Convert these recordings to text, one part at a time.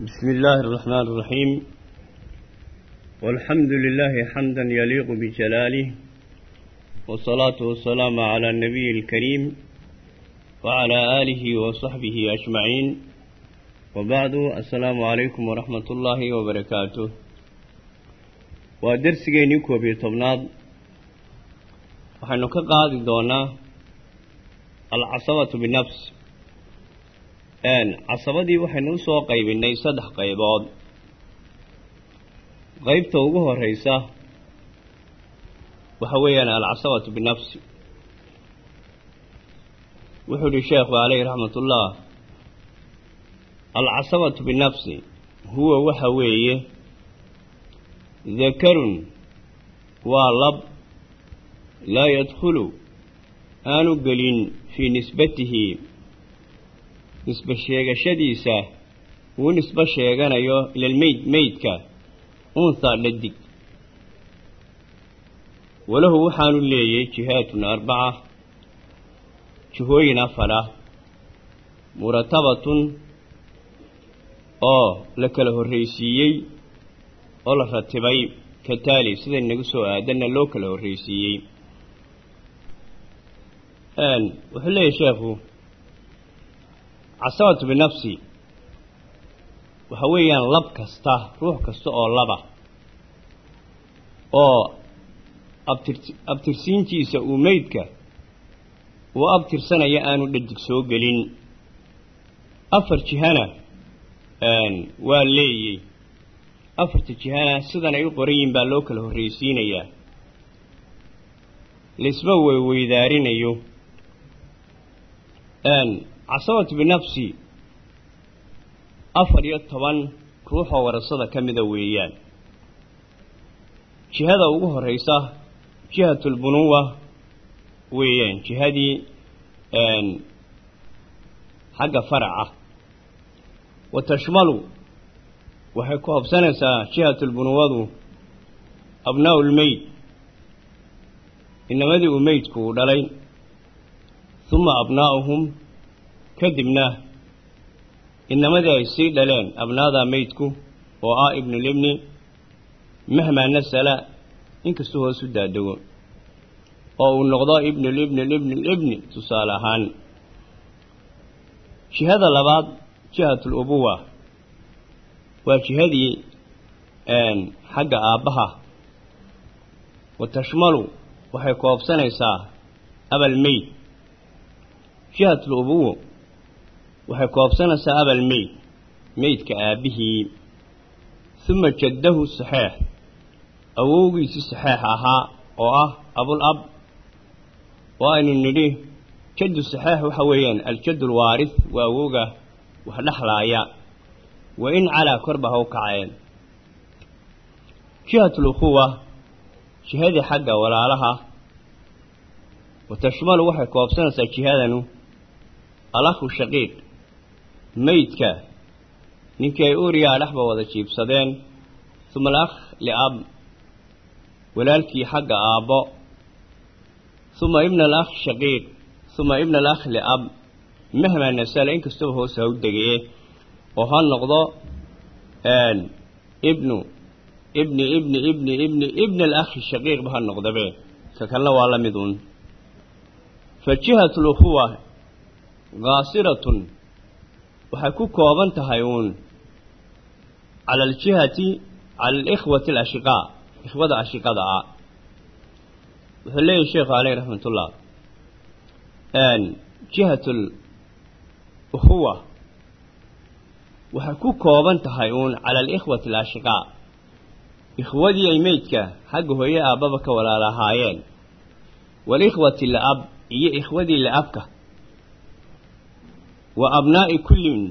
بسم الله الرحمن الرحيم والحمد لله حمدا يليق بجلاله والصلاة والسلام على النبي الكريم وعلى آله وصحبه أجمعين وبعد السلام عليكم ورحمة الله وبركاته ودرسيني كوبي طبناد waxaynu ka qaadi doonaa alcasabatu binafs casabadii waxaynu u soo qaybinay saddex qaybood. Qaybta ugu horeysa waxa weeyaan alcasabatu binafsi. Wuxuu yihi sheekhu caleyhi raxmat ullah alcasabatu binafsi huwa waxa weeye dakarun waa lab laa yadkhulu aanu gelin fii nisbatihi nisbe sheegashadiisa uu nisbe sheeganayo ilalmeyd meydka unthaa dhadig walahu waxaanu leeyay jihaatun arbaca jihooyin afar ah muratabatun oo la kala horreysiiyey oo la ratibay ka taali siday nagu soo aadanna loo kala horreysiiyey wuxuu leeyahy sheekhu casabatu binafsi. Waxa weeyaan lab kasta ruux kasta oo laba. Oo abtir abtirsiintiisa uu meydka uu abtirsanaya aanu dhadig soo gelin. Afar jihana waa leeyey afarta jihana sidan ay u qoran baa loo kala horreysiinayaa laisma weyweydaarinayo casabatu binafsi afar iyo toban ruuxoo warasada ka mida weeyaan. Jihada ugu horeysa jihatulbunuwa weeyaan. Jihadii xagga faraca. Wa tashmalu waxay ku hobsanaysaa jihatulbunuwadu abnaa'u lmeyd inamadii uu meydku uu dhalay uma abnaa'uhum kadibna inamadii ay sii dhaleen abnaadaa meydku oo ah ibnulibni mahmaa nasala inkastuu hoos u daadego oo uu noqdo ibnulibni libnulibni tusaale ahaan. Jihada labaad jihatul ubuwa waa jihadii xagga aabbaha wa tashmalu waxay koobsanaysaa abal meyd jihatul waxay koobsanaysaa abal meyd meydka aabbihii uma jaddahu saxeex awowgiisii saxeex ahaa oo ah abul ab. Oo aynu nidhi jaddu saxeex waxa weeyaan aljaddu alwaaris waa awowga wax dhexlaaya wa in calaa korba ha u kaceen. Jihatul ukhuwa jihadii xagga walaalaha. Wa tashmalu waxay koobsanaysaa jihadanu. Alakhu shaqiiq meydka ninkii ay uuriyaa dhexba wada jiibsadeen. Uma alakh liab walaalkii xagga aabbo. Uma ibna alakh shaqiiq uma ibna alakh liab. Mahmaa nasala inkastaba hoos ha u degee oo ha noqdo ibnu ibni ibni ibni ibni ibna alakhi shaqiiqba ha noqdabe ka kalena waa la mid un. Fa jihatu lukhuwa kaasiratun waxay ku kooban tahay uun. Cala aljihati cala alikhwati alashiqaa ikhwada ashiqada ah. Wuxuu leeyahy sheekhu caleyh raxmatullah jihatul ukhuwa waxay ku kooban tahay uun cala alikhwati alashiqaa ikhwadii ay meydka xagga hooye aabbaba ka walaalahaayeen. Waalikhwati la-ab iyo ikhwadii la-abka wa abnaa'i kullin.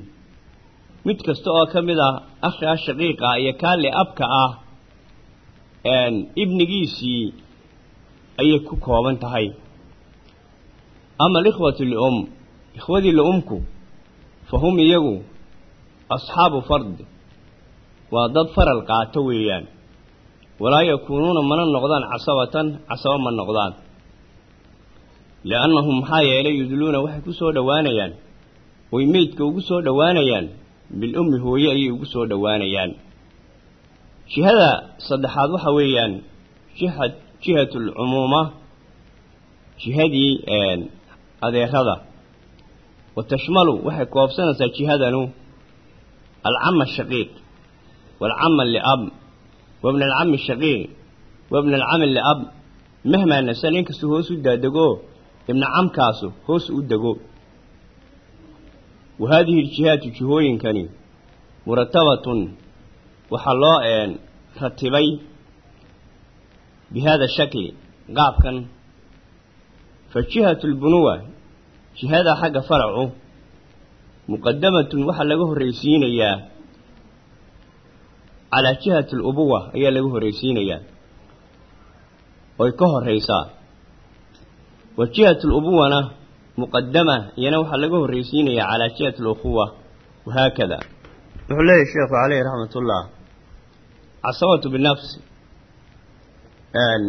Mid kasta oo ka mid ah akhaa shaqiiqa iyo kaa li-abka ah ibnigiisii ayay ku kooban tahay. Ama alikhwatu lium ikhwadii li-umku fa hum iyagu asxaabu fard waa dad faral qaato weeyaan. Walaa yakuunuuna mana noqdaan casabatan casabo ma noqdaan. Liannahum maxaa yeelay yudluuna waxay ku soo dhowaanayaan way meydka ugu soo dhowaanayaan. Bilummi hooye ayay ugu soo dhowaanayaan. Jihada saddexaad waxa weeyaan jiha jihatulcumuuma jihadii adeerada. Wa tashmalu waxay koobsanaysaa jihadanu alcama ashaqiiq waalcama liab. Wabna alcami ashaqiiq wabna alcami liab. Mahmaa nasal inkastuu hoos u daadego ibna camkaasu hoos u dego wa haadihi aljihaatu jihooyinkani muratabatun waxaa loo ratibay bi hada shakli qaabkan fa jihatu lbunuwa jihada xagga faracu muqadamatun waxaa laga horraysiinayaa calaa jihati alubuwa ayaa laga horraysiinayaa oy ka horraysaa wa jihatu alubuwana muqadama iyana waxaa laga horraysiinayaa calaa jihati alukhuwa wahaakada wuxuu leeyahy sheekhu caleyhi raxmatullah casabatu binafsi.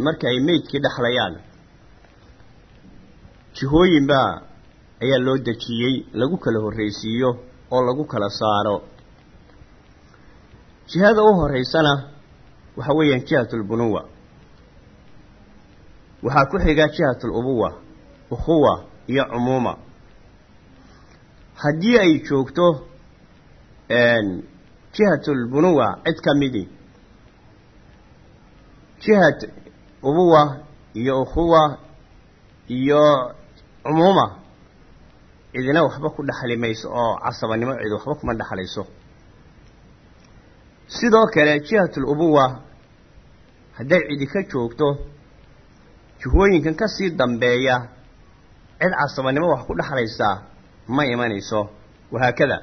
Marka ay meydkii dhexlayaan jihooyin baa ayaa loo dejiyey lagu kala horraysiiyo oo lagu kala saaro. Jihada u horraysana waxa weeyaan jihatu lbunuwa waxaa ku xiga jihatu lubuwa ukhuwa iyo cumuuma. Haddii ay joogto jihatu lbunuwa cid ka midi. Jihat ubuwa iyo ukhuwa iyo cumuuma cidina waxba ku dhexli mayso oo casabanimo cid waxba kuma dhexlayso sidoo kale jihatul ubuwa hadday cidi ka joogto jihooyinkan ka sii dambeeya cid casabanimo wax ku dhexlaysaa ma imanayso. Wahaakada.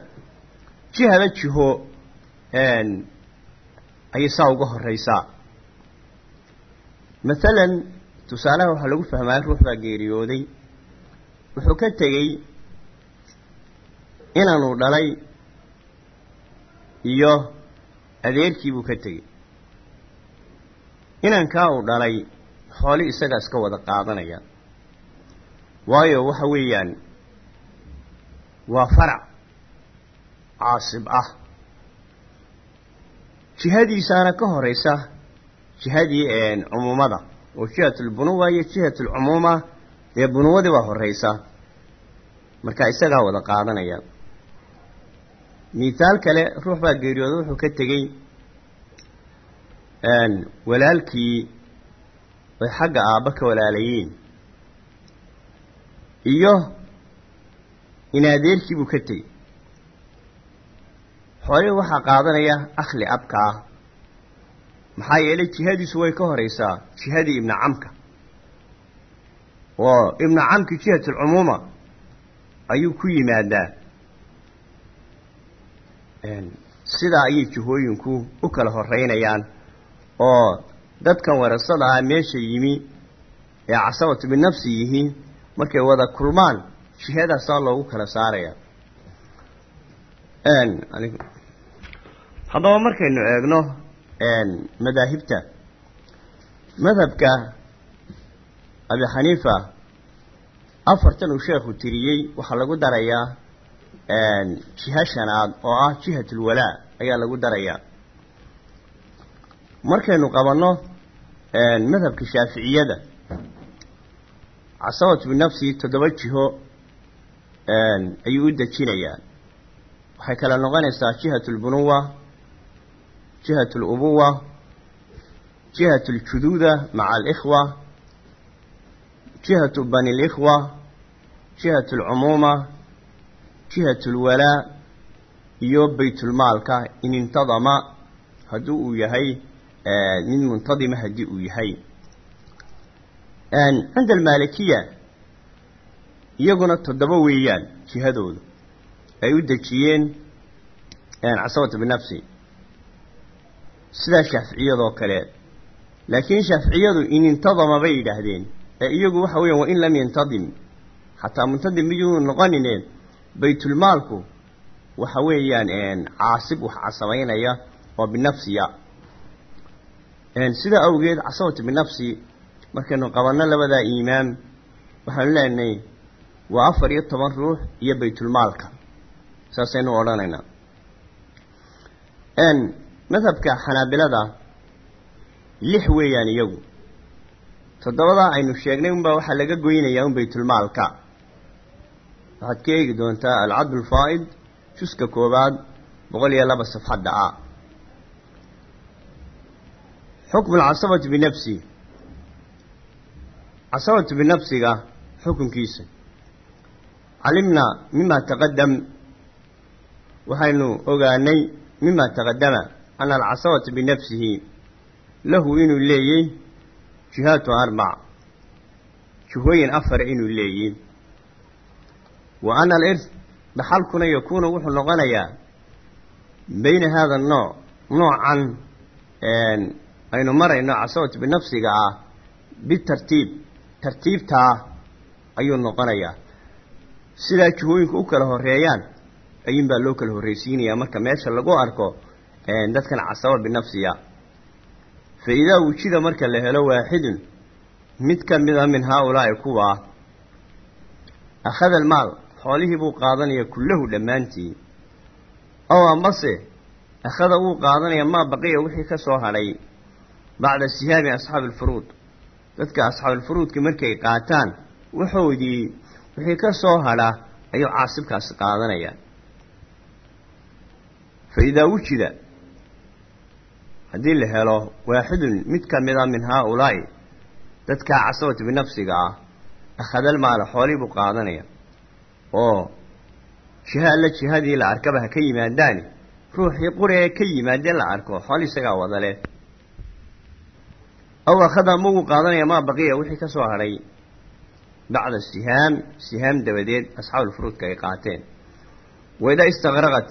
Jihada jiho ayay saa uga horraysaa masalan tusaalaha waxaa lagu fahmaa ruux baa geeriyooday. Wuxuu ka tegey inaanuu dhalay iyo adeerkii buu ka tegey. Inankaa uu dhalay xooli isagaa iska wada qaadanaya waayo waxa weeyaan waa farac caasib ah. Jihadiisaana ka horaysa jihadii cumuumada. Oo jihatulbunuwa iyo jihatulcumuuma dee bunuwadii baa horaysa marka isagaa wada qaadanaya. Mithaal kale ruux baa geeriyooda wuxuu ka tegey walaalkii ay xagga aabba ka walaalayiin iyo inadeerkii buu ka tegey. Xoolihii waxaa qaadanaya akhli abka ah. Maxaa yeelay jihadiisu way ka horaysaa jihadii ibna camka. Oo ibna camki jihatulcumuuma ayuu ku yimaadaa. Sidaa ayay jihooyinku u kala horeynayaan oo dadkan warasada ah meesha yimi ee casabatu binafsi yihiin markay wada kulmaan jihadaasaa loogu kala saaraya. Haddaba markaynu eegno madaahibta. Madhabka abi xaniifa afartan uu sheekhu tiriyey waxaa lagu darayaa jiha shanaad oo ah jihatulwalaa ayaa lagu darayaa markaynu qabanno madhabka shaaficiyada casabatu binafsi toddoba jiho ayuu u dejinayaa waxay kala noqonaysaa jihatu lbunuwa jihatu lubuwa jihatu ljuduuda maca alikhwa jihatu bani likhwa jihatu lcumuuma jihatu lwalaa iyo baytulmaalka in intadama haddii uu yahay mid muntadima haddii yahay cinda almaalikiya iyaguna toddoba weeyaan jihadoodu ay u dejiyeen casabatu binafsi sidaa shaaficiyadoo kale laakiin shaaficiyadu in intadama bay yidhaahdeen ee iyagu waxa weeyaan wa in lam yantadim xataa muntadim miyuu noqonine baytulmaalku waxa weeyaan caasib wax casabaynaya oo binafsiya sidaa awgeed casabatu binafsi markaynu qabanno labadaa iimaam waxaanu leenahay waa afar iyo toban ruux iyo baytulmaalka. Saasaynu odhanaynaa. Madhabka xanaabilada lix weeyaan iyagu. Toddobadaa aynu sheegnay unbaa waxaa laga goynayaa un baytulmaalka. Waxaad ka eegi doontaa alcadl alfaa'id juska koowaad boqol iyo laba safxadda ah xukmu alcasabati binafsi casabatu binafsiga xukunkiisa calimnaa mima taqadam waxaynu ogaanay mima taqadama ana alcasabata binafsihi lahu inuu leeyey jihaatu arbac juhooyin afar inuu leeyey wa ana alirth dhaxalkuna yakuunu wuxuu noqonayaa bayna haada anooc noocan aynu marayno casabatu binafsiga ah bitartiib tartiibtaa ayuu noqonayaa. Sidaa juhooyinku u kala horeeyaan ayuunbaa loo kala horreysiinayaa marka meesha lagu arko dadkan casaba binafsiya fa idaa wujida marka la helo waaxidun mid ka mid a min haa-ulaa'i kuwa akhada almaal xoolihii buu qaadanaya kullahu dhammaantii ow amase akhada wuu qaadanaya maa baqiya wixii ka soo hadhay bacda sihaami asxaabi alfuruud dadka asxaabuulfuruudka markay qaataan waxoodii wixii ka soo hadha ayuu caasibkaasi qaadanaya fa idaa wujida haddii la helo waaxidun mid ka mid a min haa-ulaa'i dadkaa casabatu binafsiga ah akhadal maala xoolii buu qaadanaya oo jiha alla jihadii la arkaba ha ka yimaadaani ruuxii quree ka yimaadee la arko xool isagaa wadale aw akhada mawuu qaadanaya maa baqiya wixii ka soo hadhay bacda sihaam sihaam dabadeed asxaabulfuruudka ay qaateen waidaa istaqraqat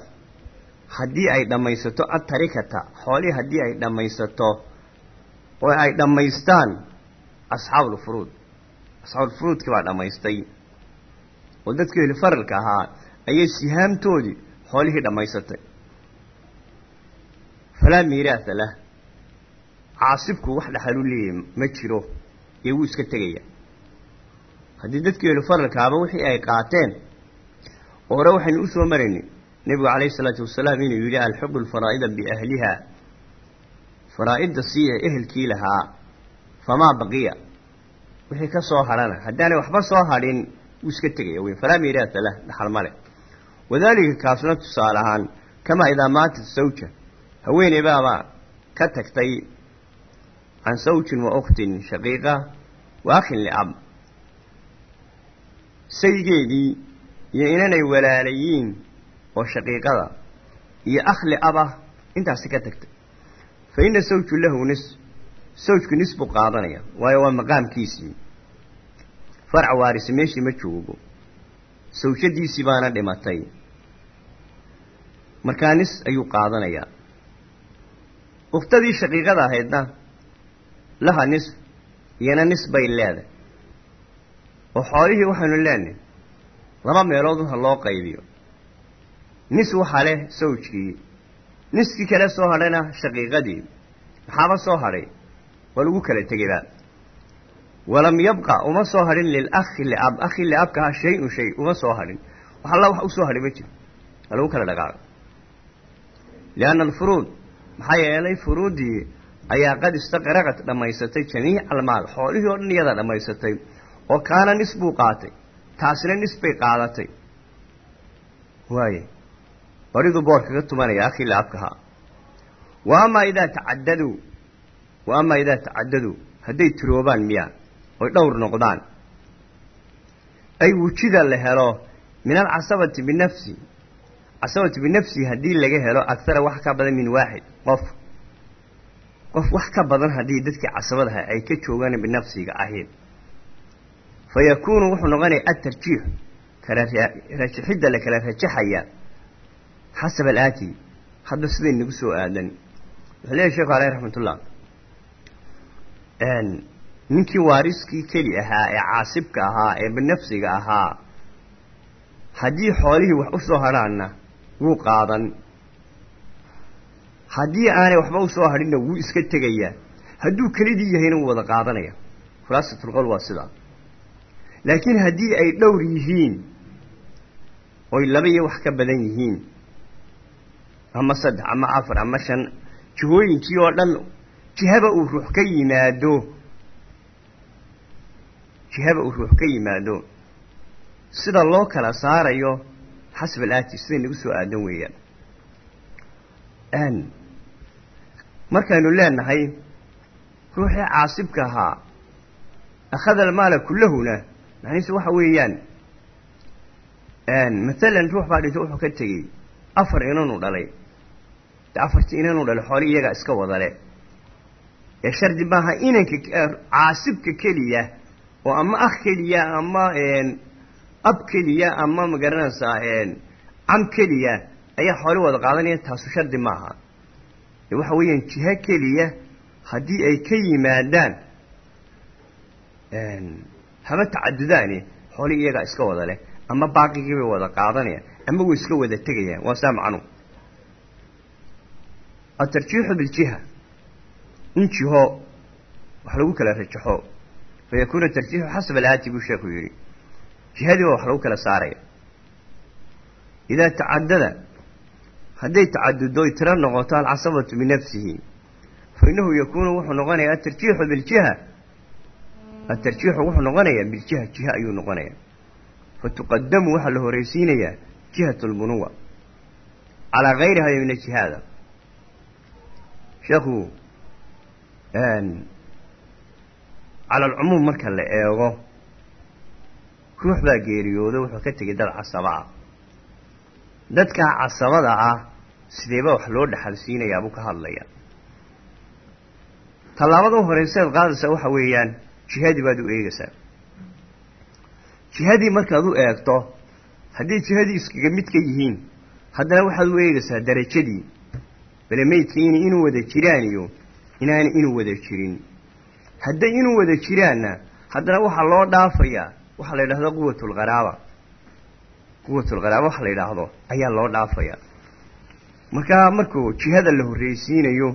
haddii ay dhammaysato atarikata xoolihii haddii ay dhammaysato oo ay dhammaystaan asxaabulfuruud asxaabulfuruudkii baa dhammaystay oo dadkii heli faralka ahaa ayay sihaamtoodii xoolihii dhammaysatay falaa miiraasa lah caasibku wax dhaxalu leeyahy ma jiro ee wuu iska tegaya haddii dadkii heli faralkaaba wixii ay qaateen hore waxaynu u soo maraynay nebigu calayhi isalaatu wasalaam inuu yidhi alxuqu lfaraa'ida biahliha. Faraa'idda siiya ehelkii lahaa famaa baqiya? Wixii ka soo hadhana haddaanay waxba soo hadhin wuu iska tegaya weyn falaa miiraasa lah dhaxal male. Wadaalika kaasuna tusaale ahaan kamaa idaa maatat sawja haweeney baaba ka tagtay akhin liab saygeedii iyo inanay walaalayiin oo shaqiiqada iyo akhli abah intaasi ka tagtay fa ina sawju lahu nis sawjku nis buu qaadanaya waayo waa maqaamkiisii farca waarisi meeshii ma joogo sawjadiisii baana dhimatay markaa nis ayuu qaadanayaa ukhtadii shaqiiqada ahaydna laha nis iyana nis bay leedahay. Oo xoolihii waxaynu leenahay laba meelood ha loo qaybiyo. Nis waxaa leh sawjkii niskii kale soo hadhayna shaqiiqadii maxaaba soo hadhay? Waa lagu kala tegayba walam yabqa uma soo hadhin lilakhi liab akhi liabkaha shay-un shay uma soo hadhin. Wax wax u soo hadhay ma jiro. Waa lagu kala dhaqaaqo. Lianna alfuruud maxaa yeelay furuuddii ayaa qad istaqraqat dhammaysatay jamiica almaal. Xoolihii oo dhan iyadaa dhammaysatay oo kaana nis buu qaatay taasina nis bay qaadatay. Waaye bariduu boor kaga tumanaya wa amaa idaa tacadaduu wa amaa idaa tacadaduu hadday tiroobaan miyaa oy dhowr noqdaan. Ay wujida la helo min alcasabati binafsi casabati binafsi haddii laga helo agara wax ka badan min waaxid qof qof wax ka badan haddii dadkii casabadaha ay ka joogaan binafsiga ahayd. Fa yakuunu wuxuu noqonaya atarjiix kala rajixidda la kala rajaxaya xasab alaati hadda siday nagu soo aadan. Wuxuu leeyahy sheekhu aleyh raxmatullah. Ninkii waariskii keli ahaa ee caasibka ahaa ee binafsiga ahaa haddii xoolihii wax u soo wuu qaadan haddii aanay waxba u soo hadhinna wuu iska tegayaa. Hadduu kelidii yahayna wuu wada qaadanaya. Khulaasatulqowl waa sidaa laakiin haddii ay dhowr yihiin oy laba iyo wax ka badan yihiin ama saddex ama afar ama shan jihooyinkii oo dhan jihaba uu ruux ka yimaado jihaba uu ruux ka yimaado sida loo kala saarayo xasb alaati siday nagu soo aadan weeyaan markaynu leenahay ruuxii caasibka ahaa akhada almaala kullahuna macnihiisu waxa weeyaan maalan ruux baa dhinto wuxuu ka tegey afar inanu dhalay. De afartii inanu dhalay xooli iyagaa iska wadale. Ee shardi maaha inanka caasibka keliya oo ama akh keliya ama ab keliya ama ma garanaysaa cam keliya ayaa xooli wada qaadanaya taasu shardi maaha. de waxa weeyaan jiho keliya haddii ay ka yimaadaan haba tacadudaani xooli iyagaa iska wada leh ama baaqigii wada qaadanayaan ama way iska wada tegayaan waa saa macnu atarjiixu biljiha in jiho wax lagu kala rajaxo fa yakuuna tarjiixu xasab alaati buu sheekhu yidhi. Jihadii baa wax lagu kala saaraya. Idaa tacadada hadday tacadudo y tiro noqoto alcasabatu binafsihi fa innahu yakuunu wuxuu noqonayaa atarjiixu biljiha. Atarjiixu wuxuu noqonayaa biljiha jiha ayuu noqonayaa. Fa tuqadamu waxaa la horeysiinayaa jihat lbunuwa calaa gayriha min ajihaada sheekhu cala alcumuum marka la eego ruux baa geeriyooda wuxuu ka tegay dad casaba ah dadkaa casabada ah sideeba wax loo dhaxalsiinayaa buu ka hadlaya tallaabada u horeyseed qaadaysaa waxa weeyaan jihadii baad u eegaysaa. Jihadii markaad u eegto haddii jihadii iskaga mid ka yihiin haddana waxaad u eegaysaa darajadii. Bale meydkiini inuu wada jiraan iyo inaana inuu wada jirin. Hadday inuu wada jiraanna haddana waxaa loo dhaafayaa waxaa la yidhahdo quwatulqaraaba quwatulqaraaba waxa la yidhaahdo ayaa loo dhaafayaa markaa markuu jihada la horreysiinayo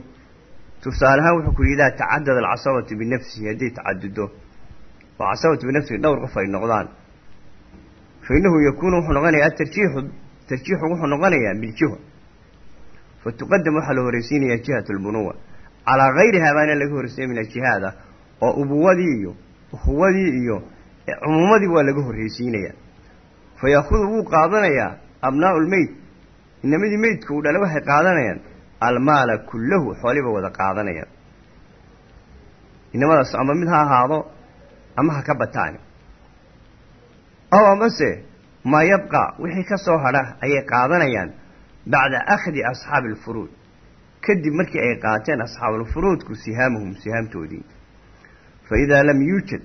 tusaale ahaan wuxuu ku yidhi idaa tacadada alcasabatu binafsihi hadday tacadudo oo casabatu binafsihi dhowr qof ay noqdaan. Fa innahu yakuunu wuxuu noqonayaa atarjiixu tarjiixu wuxuu noqonayaa biljiha fa tuqadam waxaa la horreysiinayaa jihat lbunuwa calaa gayrihaa baana laga horreysiinaya min aljihaada oo ubuwadii iyo ukhuwadii iyo cumuumadii waa laga horreysiinayaa fa yaakudu wuu qaadanayaa abnaau lmeyd inamadii meydka uu dhala waxay qaadanayaan almaala kullahu xooliba wada qaadanayaan inamadaas ama mid ha ahaado ama ha ka bataani ow amase maa yabqa wixii ka soo hadha ayay qaadanayaan bacda akhdi asxaabi alfuruud kadib markii ay qaateen asxaabulfuruudku sihaamuhum sihaamtoodii fa idaa lam yuujad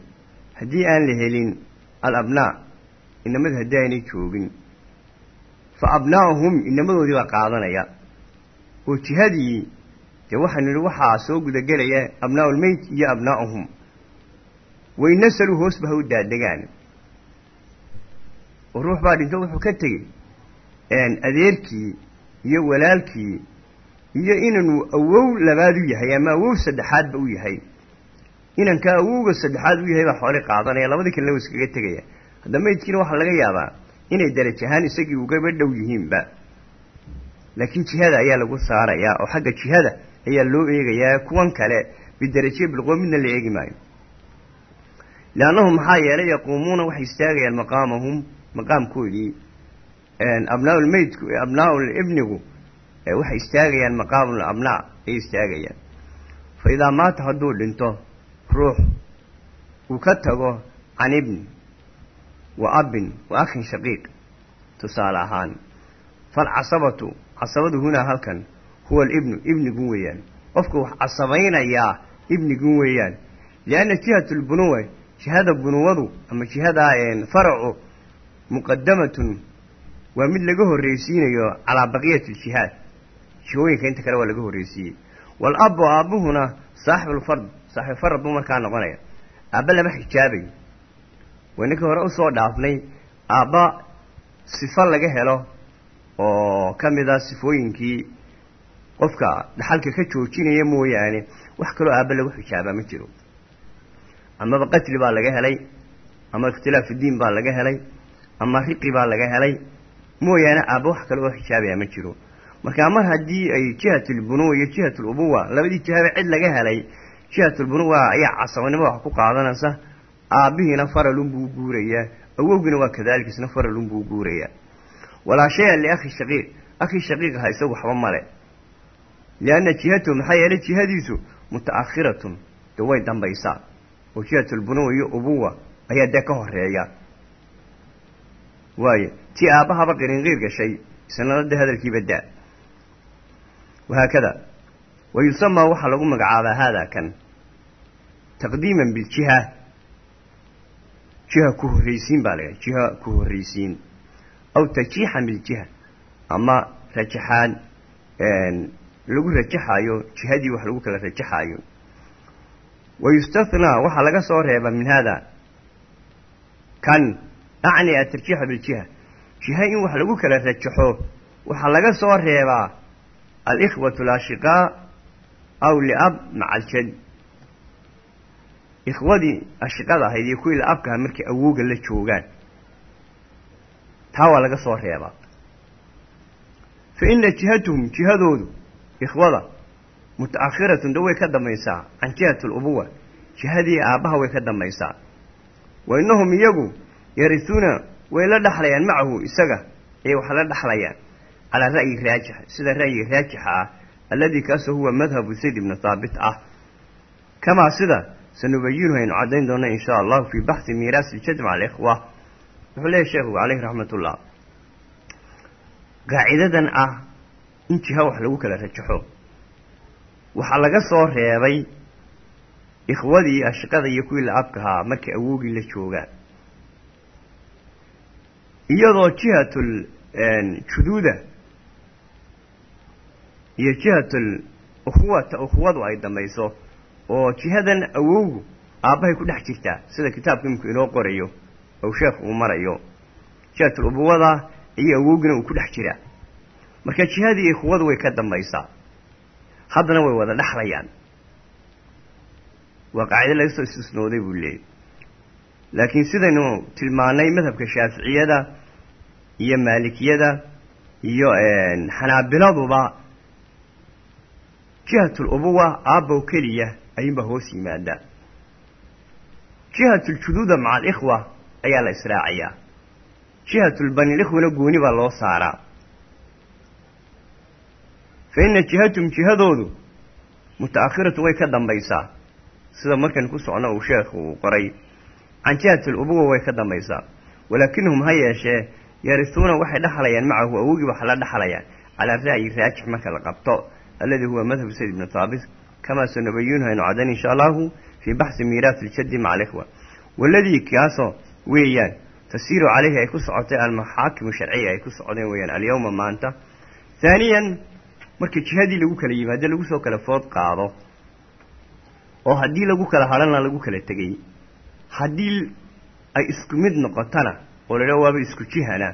haddii aan la helin alabnaa inamada haddii aanay joogin. Fa abnaa'uhum inamadoodii baa qaadanaya. Oo jihadii dee waxaanu nidhi waxaa soo gudagelaya abnaa'u lmeyt iyo abnaa'uhum. Waynasalu hoosba ha u daadegaan oo ruux baa dhinto wuxuu ka tegey adeerkii iyo walaalkii iyo inanuu awow labaad u yahay ama awow saddexaadba u yahay. Inanka awowga saddexaad u yahay baa xooli qaadanaya labadii kalena wa iskaga tegaya hadda meydkiina waxaa laga yaabaa inay daraj ahaan isagii ugaba dhow yihiinba. Laakiin jihada ayaa lagu saarayaa oo xagga jihada ayaa loo eegayaa kuwan kale bidaraje bilqoo midna la eegi maayo. Leannahum maxaa yeelay yaquumuuna waxay istaagayaan maqaamahum maqaamkoodii abnaau lmeydku abnaau libnigu waxay istaagayaan maqaamu abnaa ayay istaagayaan. Fa idaa maata hadduu dhinto ruux uu ka tago can ibni wa abin wa akhin shaqiiq tusaale ahaan falcasabatu casabadu hunaa halkan huwa alibnu ibnigun weeyaan. Qofka wax casabaynayaa ibnigun weeyaan. Lianna jihatu lbunuwa jihada bunuwadu ama jihadaa faracu muqadamatun waa mid laga horreysiinayo calaa baqiyati ljihaad jihooyinka inta kale waa laga horreysiiyey. Walabu aabbuhuna saaxibulfard saaxibulfarad buu markaa noqonaya aabba lama xijaabayo wayninkii hore u soo dhaafnay aabba sifo laga helo oo ka mid sifooyinkii qofka dhaxalka ka joojinaya mooyaane wax kaloo aabba lagu xijaabaa ma jiro. Amaba qatli baa laga helay ama ikhtilaafu diin baa laga helay ama riqi baa laga helay mooyaane aabba wax kale oo xijaabayaa ma jiro. Markaa mar haddii ay jihatulbunuwa iyo jihatulubuwa labadii jihaba cid laga helay jihatulbunuwa ayaa casabanimo wax ku qaadanaysa aabbihiina faralun buu guurayaa awowgiina waa kadaalika isna faralun buu guurayaa. Walaa shaya liakhi shaqiiq akhi shaqiiqaha isagu waxba male lianna jihatahu maxaa yeelay jihadiisu muta'akhiratun dee way dambaysaa. Oo jihatulbunuwa iyo ubuwa ayaa dee ka horreeya waayo tii aabbahaba qirinqiir gashay isnana de hadalkiiba daa wahaakada wa yusamaa waxaa lagu magacaabaa haadaa kan taqdiiman biljiha jiha ku horraysiin baa laga jiha ku horraysiin aw tajiixan biljiha ama rajaxaan lagu rajaxaayo jihadii wax lagu kala rajaxaayo wa yustathnaa waxaa laga soo reeba min haada kan acni atarjiixa biljiha jiha in wax lagu kala rajaxo waxaa laga soo reebaa alikhwatu alashiqaa aw liab maca aljad ikhwadii ashiqada ahayd iyo kuwii la-abkaha markay awooga la joogaan. Taa waa laga soo reebaa. Fa ina jihatuhum jihadoodu ikhwada muta'akhiratun da way ka dambaysaa can jihati alubuwa jihadii aabbaha way ka dambaysaa wa innahum iyagu yarisuuna way la dhaxlayaan macahu isaga ayay wax la dhaxlayaan. Calaa ra'yi raajix sida ra'yiga raajixa ah alladii kaasoo huwa madhabu zayd ibni haabit ah. Kamaa sida sanubayinuhu aynu caddayn doona in shaa allahu fii baxhi miiraasi iljad maca alikhwa wuxuu leeyahy sheekhu caleyhi raxmatullah qaacidadan ah in jiha wax lagu kala rajaxo. Waxaa laga soo reebay ikhwadii ashiqada iyo kuwii la-abkahaa markay awoogii la joogaan iyadoo jihatul juduuda iyo jihatul ukhuwata ukhuwadu ay dambayso oo jihadan awowgu aabbahay ku dhex jirtaa sida kitaabka iminku inoo qorayo ou sheekhu uu marayo. Jihatul ubuwada iyo awowgina uu ku dhex jiraa marka jihadii ikhuwadu way ka dambaysaa. Haddana way wada dhexlayaan waa qaacide laga soo istisnooday buu leeyay. Laakiin sidaynu tilmaanay madhabka shaaficiyada iyo maalikiyada iyo xanaabiladuba jihatul ubuwa aabbow keliya ayuunbaa hoos yimaadaa jihatuljuduuda maca alikhwa ayaa la israacayaa jihatulbanilikhwana gooni baa loo saaraa. Fa inna jihatum jihadoodu muta'akhiratun way ka dambaysaa. Sida markan ku socno uu sheekhu uu qoray can jihati alubuwa way ka dambaysaa. Walaakinahum ha yeeshee yarisuuna waxay dhexlayaan macahu awogii waxa la dhexlayaan calaa ra'yi raajix marka la qabto alladii huwa madhabu sayd ibni haabit kamaa sanubayinhu aynu caddayn insha allahu fii baxsi miiraas iljaddi maca alikhwa waladii kaasoo weeyaan tasiiru caleyhi ay ku socotay almaxaakimu sharciya ay ku socdeen weeyaan alyawma maanta haaniyan marka jihadii lagu kala yimaado lagu soo kala food qaado oo haddii lagu kala hadhana lagu kala tegay haddii ay isku mid noqotana oo ladha waaba isku jihana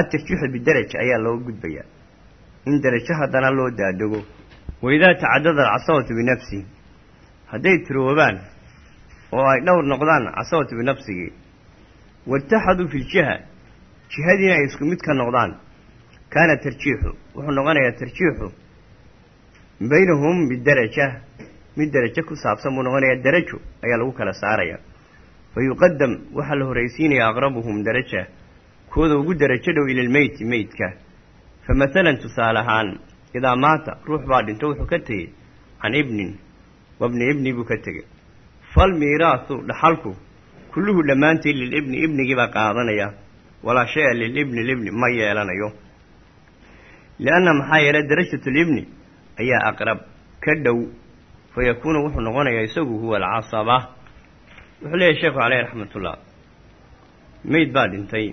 atarjiixu ayaa loo gudbayaa in darajo loo daadego waidaa tacadada alcasabatu binafsi hadday tiroobaan oo ay dhowr noqdaan casabatu binafsigii waitaxaduu fi ljiha jihadiina ay isku mid ka noqdaan kaana tarjiixu wuxuu noqonayaa tarjiixu baynahum bidaraja mid darajo ku saabsan buu noqonayaa darajo ayaa lagu kala saaraya fa yuqadam waxaa la horraysiinaya aqrabuhum daraja kooda ugu darajo dhow ila lmeyti meydka fa ahaan idaa maata ruux baa dhinto wuxuu ka tegey can ibnin wabni ibni buu ka tegey fal miiraasu dhaxalku kulluhu dhammaantii lilibni ibnigii baa qaadanaya walaa shay-a lilibni libni ma yeelanayo lianna maxaa yeelay darajatulibni ayaa aqrab ka dhow fa yakuunu wuxuu noqonayaa isagu huwa alcasaba wuxuu leeyahy sheekhu caleyhi raxmatullah meyd baa dhintay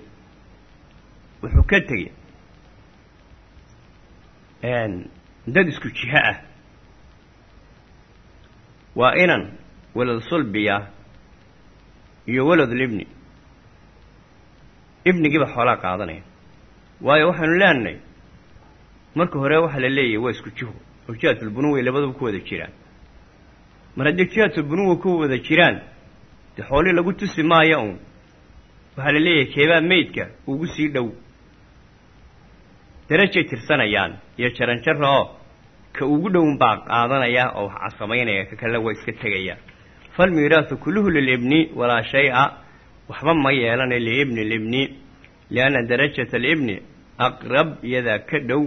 wuxuu ka tegey dad isku jiho ah. Waa inan walad sulbiya iyo waladulibni ibnigiiba xoolaa qaadanaya. Waayo waxaanu leenahay marka hore waxaa la leeyahay waa isku jiho. Oo jihatulbunuwa labaduba ku wada jiraan. Mar haddii jihatulbunuwa ku wada jiraan dee xoolii lagu tusi maayo uun? Waxaa la leeyahay keebaa meydka ugu sii dhow darajay tirsanayaan iyo jaranjaro oo ka ugu dhown baa qaadanaya oo wax casamaynaya ka kalena waa iska tegaya falmiiraasu kulluhu lilibni walaa shay-a waxba ma yeelana liibni libni lianna darajata alibni aqrab iyadaa ka dhow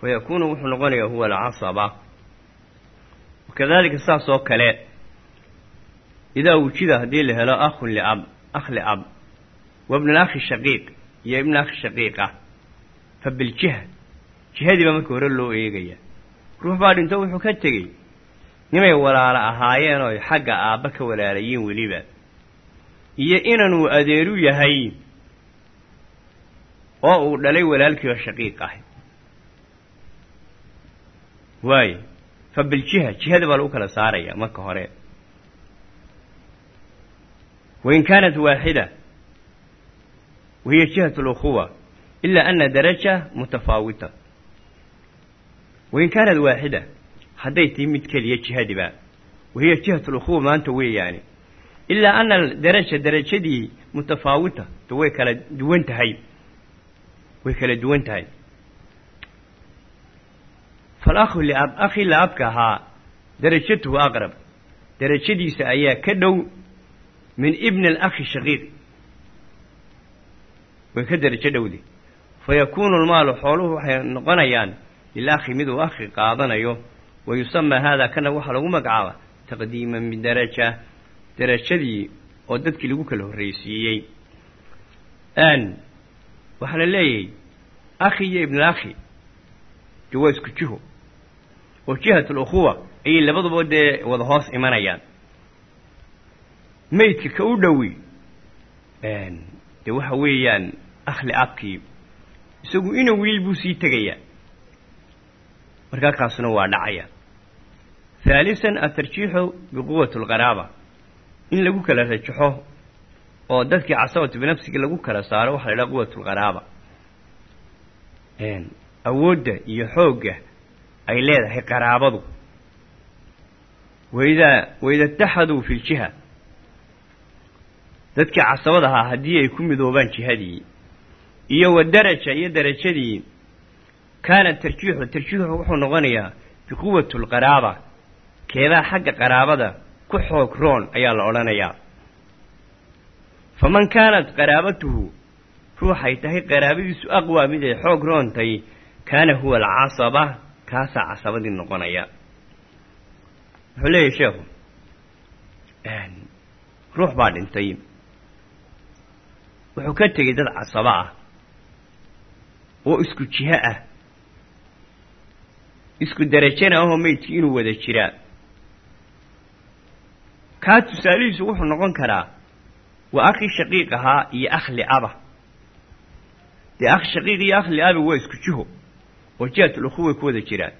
fayakuunu wuxuu noqonayaa huwa alcasaba wakadalika saas oo kale idaa wujida haddii la helo akhun liab akh liab wa ibn alakhi shaqiiq iyo ibn akhi shaqiiqa fa biljiha jihadii baa marka hore loo eegaya ruux baa dhinto wuxuu ka tegey nimay walaalo ahaayeen oo xagga aabba ka walaalayiin weliba iyo inanuu adeeru yahay oo uu dhalay walaalkiioo shaqiiq ah waayo fa biljiha baa lagu kala saaraya marka hore wain kaanat waaxida wahiya jihat alukhuwa ilaa ana daraja mutafaawita wain kaanat waaxida hadday tahi mid keliya jihadiba wahiya jihat alukhuwa maanta weeyaani ilaa ana daraja darajadii mutafaawita to way kala duwan tahay way kala duwan tahay falakhu liab akhii la-abka ahaa darajatuhu aqrab darajadiisa ayaa ka dhow min ibni alakhi shaqiiq way ka darajo dhowde fa yakuunu almaalu xooluhu waxay noqonayaan lilakhi miduu akhi qaadanayo wa haadaa kana waxaa lagu magacaaba taqdiiman bidaraja darajadii oo dadkii lagu kala horraysiiyey n waxaa la leeyahay akhi iyo ibnalakhi de waa isku jiho oo jihat alukhuwa ayay labaduba dee wada hoos imanayaan maydka ka u dhowi dee waxa weeyaan akhli abkii isagu ina wiil buu sii tegayaa markaa kaasuna waa dhacaya. Haalisan atarjiixu biquwati alqaraaba in lagu kala rajaxo oo dadkii casabatu binafsiga lagu kala saaro waxa la idhaha quwat lqaraaba awoodda iyo xoogga ay leedahay qaraabadu. Waidaa waida itaxaduu fi ljiha dadkii casabada ahaa haddii ay ku midoobaan jihadii iyo wa daraja iyo darajadii kaana tarjiixu tarjiixu wuxuu noqonayaa biquwati lqaraaba keebaa xagga qaraabada ku xoog roon ayaa la odhanayaa. Faman kaanat qaraabatuhu ruuxay tahay qaraabadiisu aqwaa mid ay xoog roontay kaana huwa alcasaba kaasaa casabadii noqonaya. Wuxuu leeyahy sheekhu ruux baa dhintay. Wuxuu ka tegey dad casabo ah oo isku jiho ah. Isku derajana ahoo meydkii inuu wada jiraa kaa tusaalihiisu wuxuu noqon karaa waa akhi shaqiiq ahaa iyo akh liaba dee akh shaqiiq iyo akh liabi waa isku jiho oo jihatul ukhuway ku wada jiraan.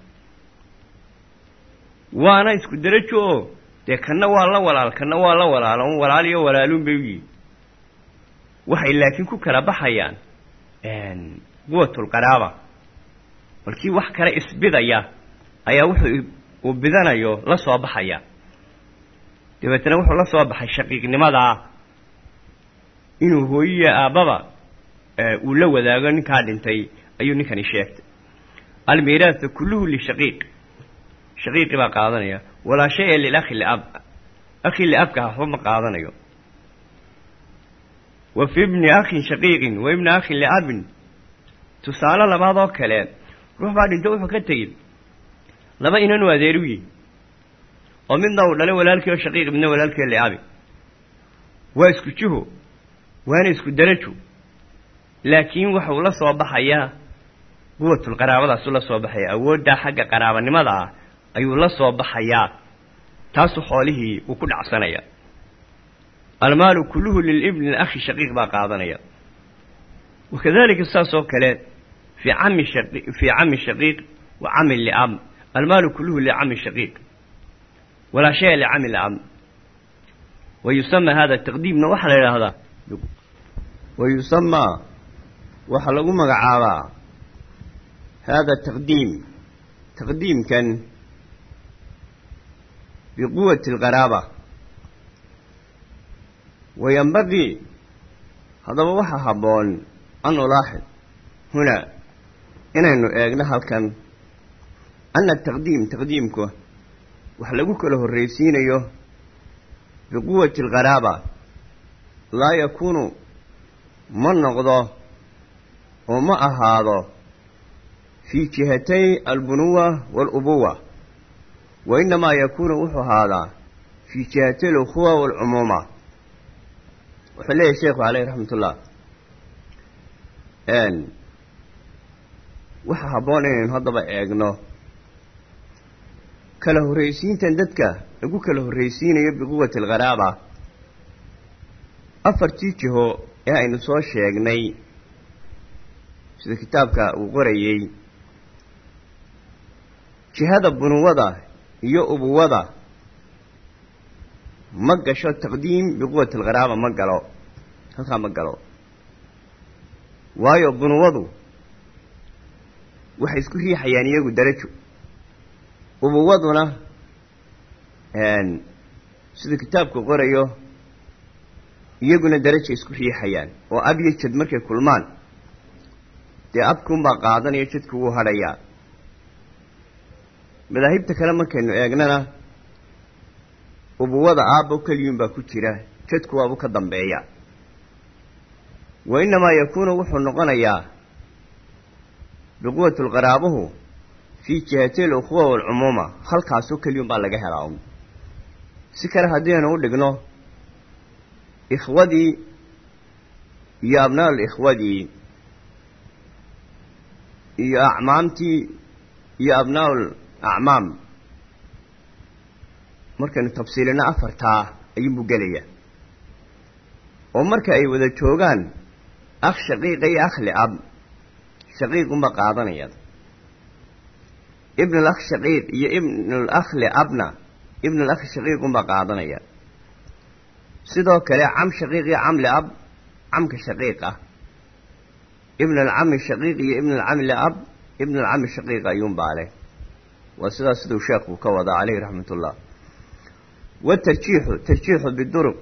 Waana isku derajo oo dee kanna waa la walaal kanna waa la walaalo un walaal iyo walaaluun bay u yihiin waxay laakiin ku kala baxayaan quwatulqaraaba markii wax kale isbidaya ayaa wuxuu uu bidanayo la soo baxaya. Dabeetna wuxuu la soo baxay shaqiiqnimadaa inuu hooyiya aabbaba uu la wadaago ninkaa dhintay ayuu ninkani sheegtay. Almiiraatha kulluhu lishaqiiq shaqiiqi baa qaadanaya. Walaa shay-a lilakhi liab akhi liabka waxba ma qaadanayo. Wa fi ibni akhin shaqiiqin wa ibni tusaale labaad oo kale ruux baa dhinto wuxuu ka tegey laba inanu adeeru yihi oo midna uu dhalay walaalkii oo shaqiiq midna walaalkii liabi waa isku jiho waana isku derajo laakiin waxau la soo baxayaa quwatul qaraabadaasuu la soo baxaya awooddaa xagga qaraabanimada ah ayuu la soo baxayaa taasuu xoolihii uu ku dhacsanaya. Almaalu kulluhu lilibni akhi shaqiiq baa qaadanaya. Wakadalika saas oo kale fii cami shaqiiq wa cami liab almaalu kulluhu licami shaqiiq walaa shaya licami liab wa yusama hada taqdiimna waxaa la idhaahdaa wa yusamaa waxaa lagu magacaabaa hada taqdiim taqdiimkan biquwati alqaraaba wayanbagii haddaba waxaa habboon an ulaaxid huna inaynu eegno halkan ana taqdiim taqdiimku wax lagu kala horraysiinayo biquwati alqaraaba laa yakuunu ma noqdo oo ma ahaado fii jihatay albunuwa waalubuwa wa innamaa yakuunu wuxuu ahaadaa fii jihatay alukhuwa waalcumuuma wuxuu leeyahy sheekhu caleyh raxmat ullah waxaa habboon inaynu haddaba eegno. Kala horraysiintan dadka lagu kala horraysiinayo biquwati alqaraaba afartii jiho ee aynu soo sheegnay sida kitaabka uu qorayey. Jihada bunuwada iyo ubuwada. Ma gasho taqdiim biquwati alqaraaba ma galo. Halkaa ma galo. Waayo bunuwadu waxay isku riixayaan iyagu darajo. Ubuwaduna siduu kitaabku qorayo iyaguna daraja isku riixayaan oo ab iyo jad markay kulmaan dee abkuunbaa qaadanaya jadku wuu hadhayaa madaahibta kale markaynu eegnana ubuwada aabbo keliyun baa ku jira jadku waabu ka dambeeya. Wa innamaa yakuunu wuxuu noqonayaa biquwati lqaraabuhu fii jihatay alukhuwa waalcumuuma halkaasoo keliyun baa laga helaa un si kale haddiinu u dhigno ikhwadii iyo abnaa'ul ikhwadii iyo acmaamtii iyo abnaa'ul acmaam markaynu tafsiilino afartaa ayuunbuu gelaya oo marka ay wada joogaan akh shaqiiqa iyo akh liab shaqiiqunba qaadanaya ibn alakh shaqiiq iyo ibnul akh liabna ibnul akh shaqiiqunbaa qaadanaya sidoo kale cam shaqiiq iyo cam liab camka shaqiiq ah ibn alcami shaqiiq iyo ibn alcami liab ibn alcami shaqiiq ayuunbaa leh waa sidaas siduu sheekhu ka wadaa caleyhi raxmat ullah watarjiixu tarjiixu biduruq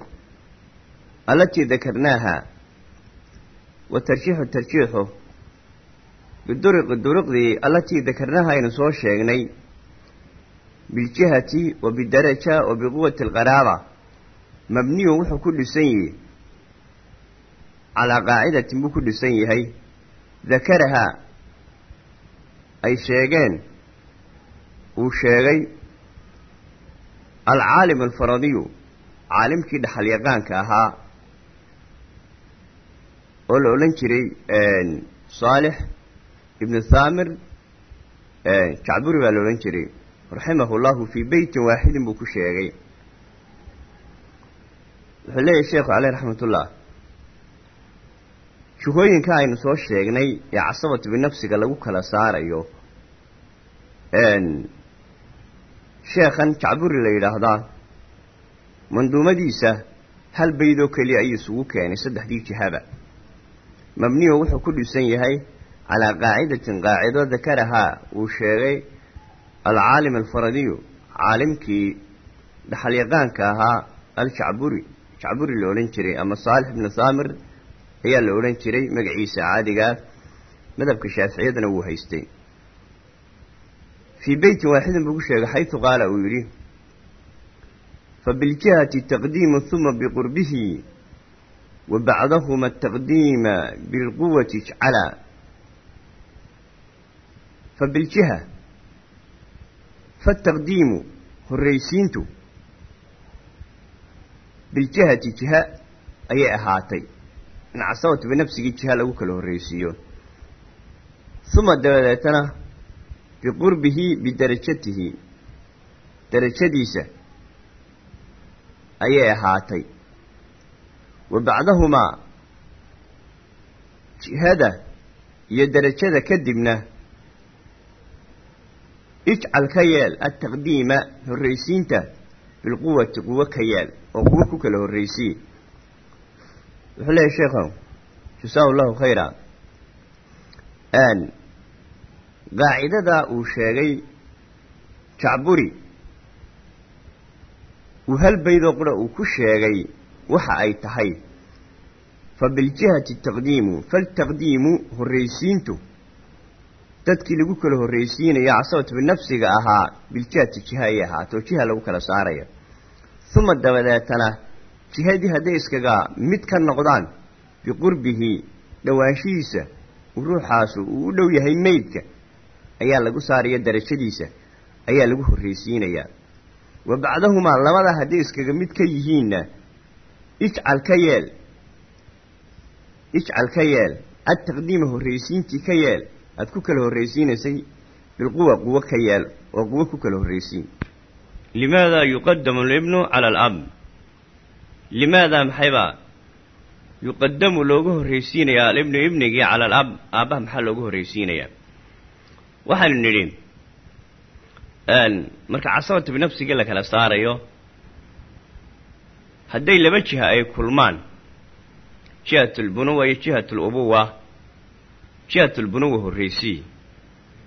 alatii dakarnaaha watarjiixu tarjiixu biduruqi duruqdii allatii dakarnaaha aynu soo sheegnay biljihati wa bidaraja wa biquwati alqaraaba mabniyun wuxuu ku dhisan yihi calaa qaacidatin buu ku dhisan yahay. Dakaraha ay sheegeen uu sheegay. Alcaalim alfaradiyu caalimkii dhaxalyaqaanka ahaa. Oo la odhan jiray saalix ibnu thamir jacburi baa la odhan jiray. Raximahu llahu fii beytin waaxidin buu ku sheegay. Wuxuu leeyahy sheekhu caleyh raxmat ullah juhooyinka aynu soo sheegnay ee casabatu binafsiga lagu kala saarayo sheekhan jacburi la yidhaahdaa manduumadiisa hal beydoo keliya ayuu isugu keenay saddexdii jihaba. Mabniyo wuxuu ku dhisan yahay calaa qaacidatin qaacido dakarahaa uu sheegay alcaalim alfaradiyu caalimkii dhaxalyaqaanka ahaa aljacburi jacburi la odhan jiray ama saalix ibnu thamir ayaa la odhan jiray magaciisa caadigaa madhabka shaaficiyadana wuu haystay fii beytin waaxidin buu ku sheegay xaytu qaala uu yidhi fabiljihati taqdiimu huma biqurbihi wa bacdahuma ataqdiima bilquwati ijcala fabiljiha fataqdiimu horraysiintu biljihati jiha ayay ahaatay. In casabatu binafsigii jiha lagu kala horraysiiyo uma dabadeetana biqurbihi bidarajatihi. Darajadiisa ayay ahaatay. Wa bacdahumaa jihada iyo darajada kadibna ijcal ka yeel altaqdiima horraysiinta bilquwati quwo ka yeel oo quwo ku kala horraysii wuxuu leeyahy sheekhu jasaahu llahu khayra qaacidadaa uu sheegay jacburi uu hal baydoo qura uu ku sheegay waxa ay tahay fa biljihati taqdiimu faltaqdiimu horraysiintu dadkii lagu kala horraysiinayo casabatu binafsiga ahaa biljihati jiha ayay ahaato jiha lagu kala saarayo uma dabadeetana jihadii hadday iskaga mid ka noqdaan biqurbihi dhowaanshihiisa ruuxaasu uu u dhow yahay meydka ayaa lagu saaraya darajadiisa ayaa lagu horraysiinayaa wa bacdahumaa labada hadday iskaga mid ka yihiinna ijcal ka yeel ijcal ka yeel adtaqdiima horraysiintii ka yeel aada ku kala horraysiinaysay bilquwa quwo ka yeel oo quwo ku kala horraysiin. Limaada yuqadamu libnu cala alab limaada maxaybaa yuqadamu loogu horraysiinayaa alibnu ibnigii cala alab aabbaha maxaa loogu horraysiinayaa waxaanu nidhi marka casabata binafsigii la kala saarayo hadday laba jiha ay kulmaan jihatulbunuwa iyo jihatulubuwa jihatulbunuwa horraysii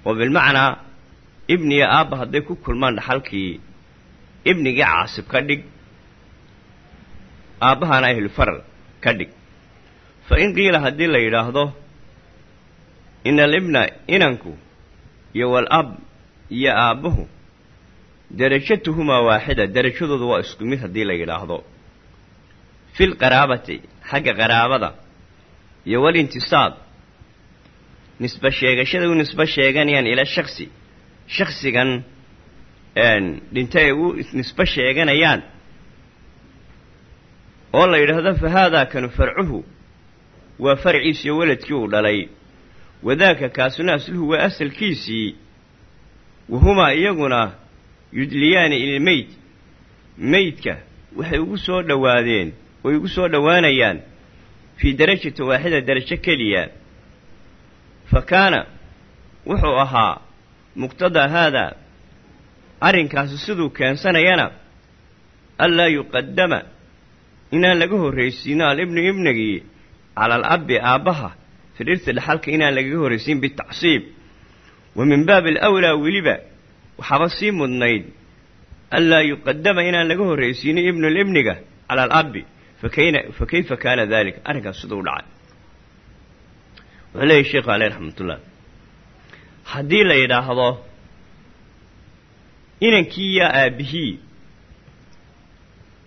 oo bilmacnaa ibniya aabba hadday ku kulmaan dhaxalkii ibnigii caasib ka dhig aabbahana ahlulfaral ka dhig. Fa in qiila haddii la yidhaahdo ina alibna inanku iyo walab iyo aabbuhu derajatuhumaa waaxida derajadoodu waa isku mid haddii la yidhaahdo. Fi lqaraabati xagga qaraabada iyo walintisaab nisba sheegashada u nisbo sheeganayaan ila shaksi shaksigan dhinta ay u nisbo sheeganayaan. Oo la yidhaahdo fa haadaa kanu farcuhu. Waa farciisiyo weladkii uu dhalay. Wadaaka kaasuna asluhu waa asalkiisii. Wahumaa iyaguna yudliyaani ilmeyd meydka waxay ugu soo dhowaadeen way ugu soo dhowaanayaan. Fii darajatin waaxida darajo keliya fa kaana wuxuu ahaa muqtadaa haadaa arrinkaasi siduu keensanayana anlaa yuqadama inaan laga horraysiino alibnu ibnigii cala alabbi aabbaha fidhirta dhaxalka inaan lagaga horraysiin bitacsiib. Wa min baabi alawlaa weliba waxaaba sii mudnayd anlaa yuqadama inaan laga horraysiino ibnulibniga cala alabbi fakayna fa kayfa kaana daalika arrinkaas siduu dhacay wuxuu leeyahy sheekhu caleyh raxmatullah haddii la yidhaahdo inankii yaa aabbihii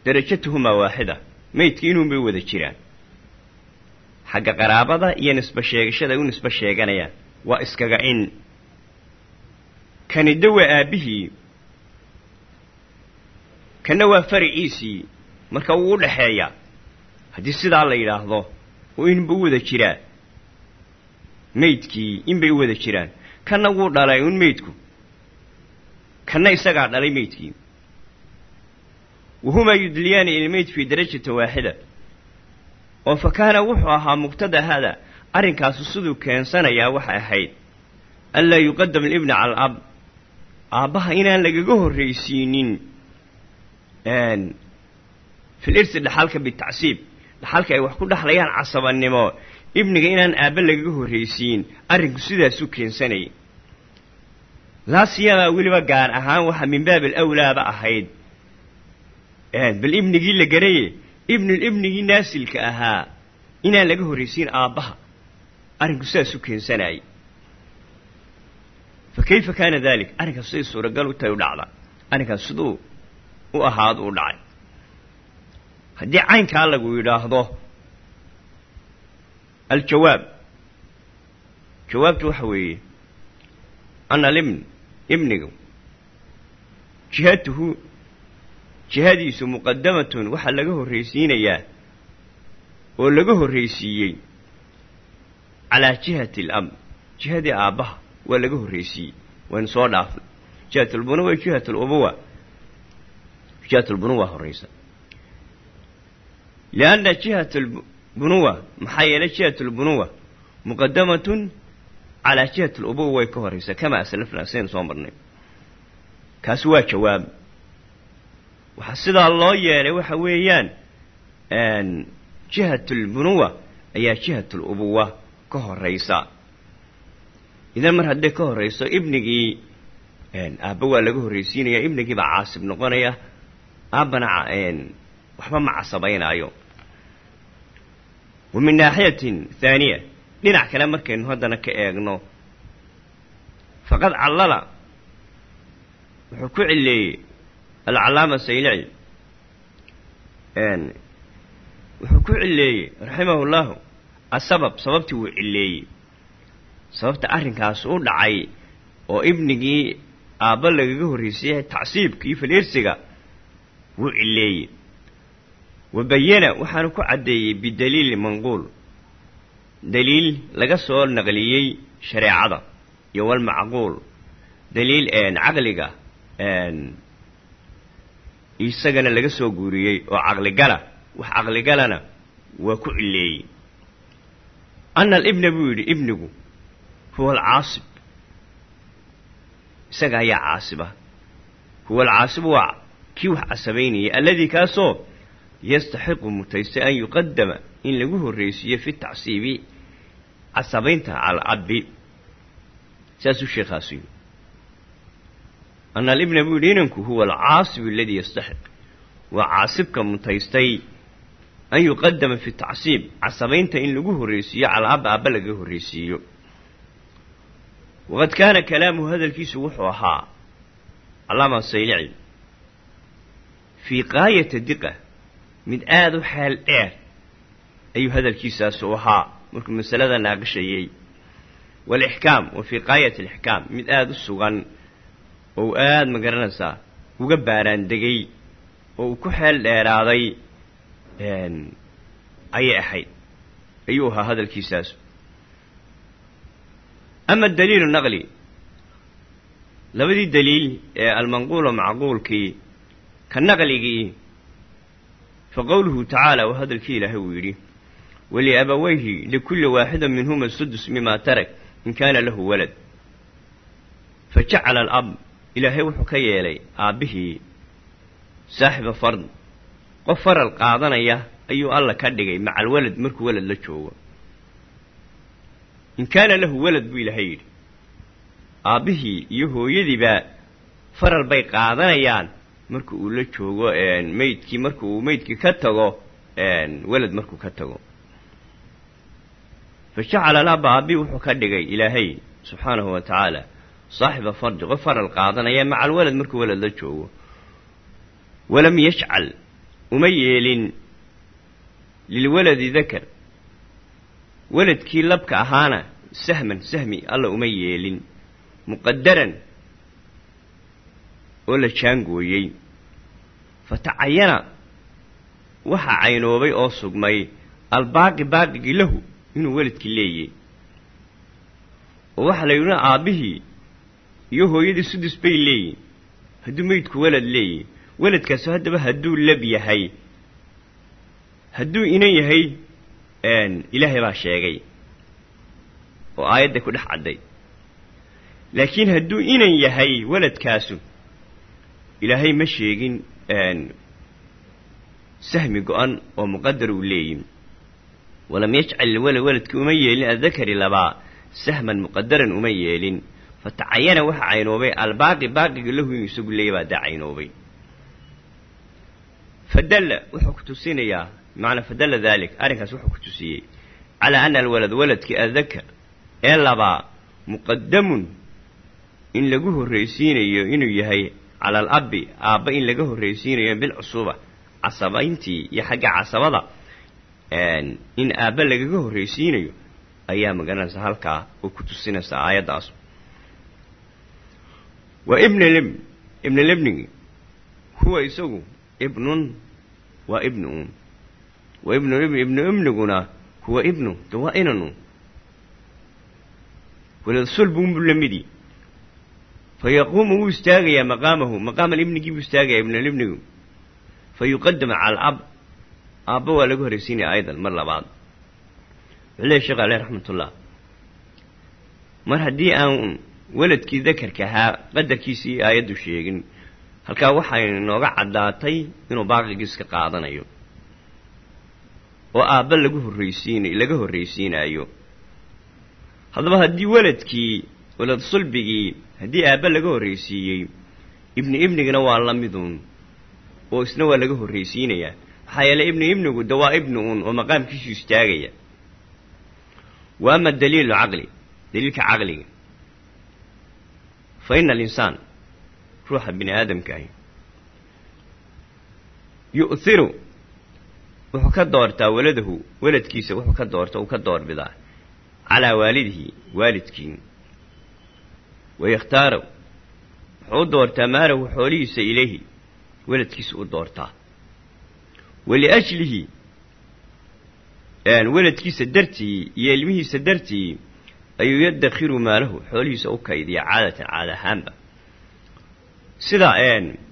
darajatuhumaa waaxida meydkii inuunbay wada jiraan. Xagga qaraabada iyo nisbo sheegashada ay u nisbo sheeganayaan. Waa iskaga in kanida waa aabbihii kanna waa fariciisii marka wuu u dhaxeeyaa haddii sidaa la yidhaahdo oo inba u wada jiraa meydkii inbay u wada jiraan. Kanna wuu dhalay un meydku. Kanna isagaa dhalay meydkii wahumaa yudliyaani ilmeyd fii darajatin waaxida oo fa kaana wuxuu ahaa muqtada haada arrinkaasu siduu keensanayaa waxay ahayd. Anlaa yuqadam alibna cala alab. Aabbaha inaan lagaga horraysiinin fil irsi dhaxalka bitacsiib dhaxalka ay wax ku dhexlayaan casabannimo ibniga inaan aabba lagaga horraysiin. Arrinku sidaasuu keensanayay laasiyamaa weliba gaar ahaan waxaa min baab alawlaaba ahayd. Bal ibnigii la garaye ibnul ibnigii naasilka ahaa inaan laga horraysiin aabbaha. Arrinku sidaasuu keensanayay fa kayfa kaana dalik arrinkaas siday suuragal u tahay u dhacda. Arrinkaas siduu u ahaad u dhacay. Haddii caynkaa lagu yidhaahdo aljawaab jawaabtu waxa weeye ana libn ibnigu jihatuhu jihadiisu muqadamatun waxaa laga horraysiinayaa oo laga horraysiiyey calaa jihati alab jihadii aabbaha waa laga horraysiiyey waynu soo dhaafnay jihatulbunuwa iyo jihatulubuwa jihatulbunuwa horraysa lianna jihatulbunuwa maxaa yeelay jihatulbunuwa muqadamatun calaa jihati lubuwa way ka horraysaa kamaa aslafna sidaynu soo marnay kaasi waa jawaab waxaa sidaa loo yeelay waxa weeyaan jihatulbunuwa ayaa jihatulubuwa ka horraysa idan mar hadday ka horrayso ibnigii aabba waa laga horraysiinaya ibnigii baa caasib noqonaya aabbana waxba ma casabaynaayo wa min naaxiyatin haaniya dhinac kale markaynu haddana ka eegno faqad callala. Wuxuu ku cileeyey alcalaama saylici wuxuu ku cileeyey raximahu llahu asabab sababtii wuu cileeyey sababta arrinkaas u dhacay oo ibnigii aabba lagaga horreysayay tacsiibka iyo faleersiga wuu cileeyey wa bayana waxaanu ku caddeeyey bidaliili manquul. Daliil laga soo naqliyey shareecada iyo walmacquul daliil caqliga isagana laga soo guuriyey oo caqligala wax caqligalana waa ku cileeyey ana alibna buu yidhi ibnigu huwa alcaasib. Isaga ayaa caasiba. Huwa alcaasibu waa kii wax casabaynayay alladii kaasoo yastaxiqu mutaystay an yuqadama in lagu horreysiiyo fi tacsiibi casabaynta cala abbi saasuu sheekaasu yidhi. Ana alibna buu yidhi inanku huwa alcaasibu aladii yastaxiq. Waa caasibka mutaystay an yuqadama fi tacsiib casabaynta in lagu horreysiiyo calaa abba aabba laga horreysiiyo. Waqad kaana kalaamuhu hadalkiisu wuxuu ahaa calaama saylici mid aada u xeel dheer ayuu hadalkiisaasu ahaa. Markuu masalada naaqishayey waalixkaam wa fii qaayati alixkaam mid aada u sugan oo aada ma garanaysaa uga baaraandegay oo uu ku xeel dheeraaday ayay ahayd. Ayuu ahaa hadalkiisaasu ama daliilu naqli labadii daliil ee almanquulo macquulkii ka naqligii fa qowluhu tacaala waa hadalkii ilaahay uu yidhi waliabawayhi likulli waaxida minhuma sudus mima tarak in kaana lahu walad fa jacala alab ilaahay wuxuu ka yeelay aabbihii saaxiba fard qof faral qaadanaya ayuu alla ka dhigay maca alwalad markuu walad la joogo in kaana lahu walad buu ilaahay yidhi aabbihii iyo hooyadiiba faral bay qaadanayaan marka uu la joogo meydkii marka uu meydkii ka tago walad markuu ka tago. Fa jacala alaba aabbi wuxuu ka dhigay ilaahay subxaanahu wa tacaala saaxiba fardi qof faral qaadanaya maca alwalad markuu walad la joogo. Walam yajcal uma yeelin lilwaladi dakar. Waladkii labka ahaana sahman sahmi alla uma yeelin. Muqadaran oo la jaangooyey. Fa tacayana waxaa caynoobay oo sugmay albaaqi baaqigii lahu inuu weladkii leeyay. Oo waxaa la yidhina aabbihii iyo hooyadii sudus bay leeyihiin hadduu meydku walad leeyahy weladkaasu haddaba hadduu lab yahay hadduu inan yahay ilaahay baa sheegay. Oo aayadda ku dhex cadday. Laakiin hadduu inan yahay weladkaasu ilaahay ma sheegin sahmi go-an oo muqadar uu leeyihi walam yajcal lwalad weladkii uma yeelin addakari labaa sahman muqadaran uma yeelin. Fa tacayana waxa caynoobay albaaqi baaqiga lahu inuu isagu leeya baa daa caynoobay. Fadalla wuxuu ku tusinayaa bimacnaa fadalla dalik arrinkaas wuxuu ku tusiyey. Calaa ana alwalad waladkii addakar ee labaa muqadamun in lagu horraysiinayo inuu yahay cala al abbi aabba in laga horraysiinayo bilcusuuba casabayntii iyo xagga casabada in aabba lagaga horraysiinayo ayaa magaranaysa halkaa oo ku tusinaysa aayaddaas. Wa ibna libn ibna libnigi huwa isagu ibnun waa ibnu un wa ibnu ibnu ibniguna huwa ibnu de waa inanu walad sulbuunbuu la midi fa yaquumu wuu istaagayaa maqaamahu maqaamal ibnigii buu istaagayaa ibnalibnigu fa yuqadama cala alab aabba waa laga horraysiinaya aydan mar labaad wuxuu leeya sheekh aleh raxmatullah mar haddii aan weladkii dakarka ahaa qadarkiisii aayaddu sheegin halkaa waxay nooga caddaatay inuu baaqigiiska qaadanayo oo aabba lagu horraysiinay laga horraysiinaayo haddaba haddii weladkii walad sulbigii haddii aabba laga horraysiiyey ibni ibnigana waa la midun oo isna waa laga horraysiinayaa maxaa yeeley ibni ibnigu de waa ibni un oo maqaamkiisu istaagaya. Wa ama daliilu caqli daliilka caqliga. Fa ina alinsaan ruuxa bini aadamka ahi yu'hiru wuxuu ka doortaa waladahu waladkiisa wuxuu ka doorta uu ka doorbidaa calaa waalidihi waalidkii wayakhtaaru wuxuu u doortaa maalahu xoolihiisa ilayhi waladkiisa u doortaa waliajlihi waladkiisa dartii iyo ilmihiisa dartii ayuu yadakhiru maalahu xoolihiisa u kaydiya caadatan caada ahaanba sida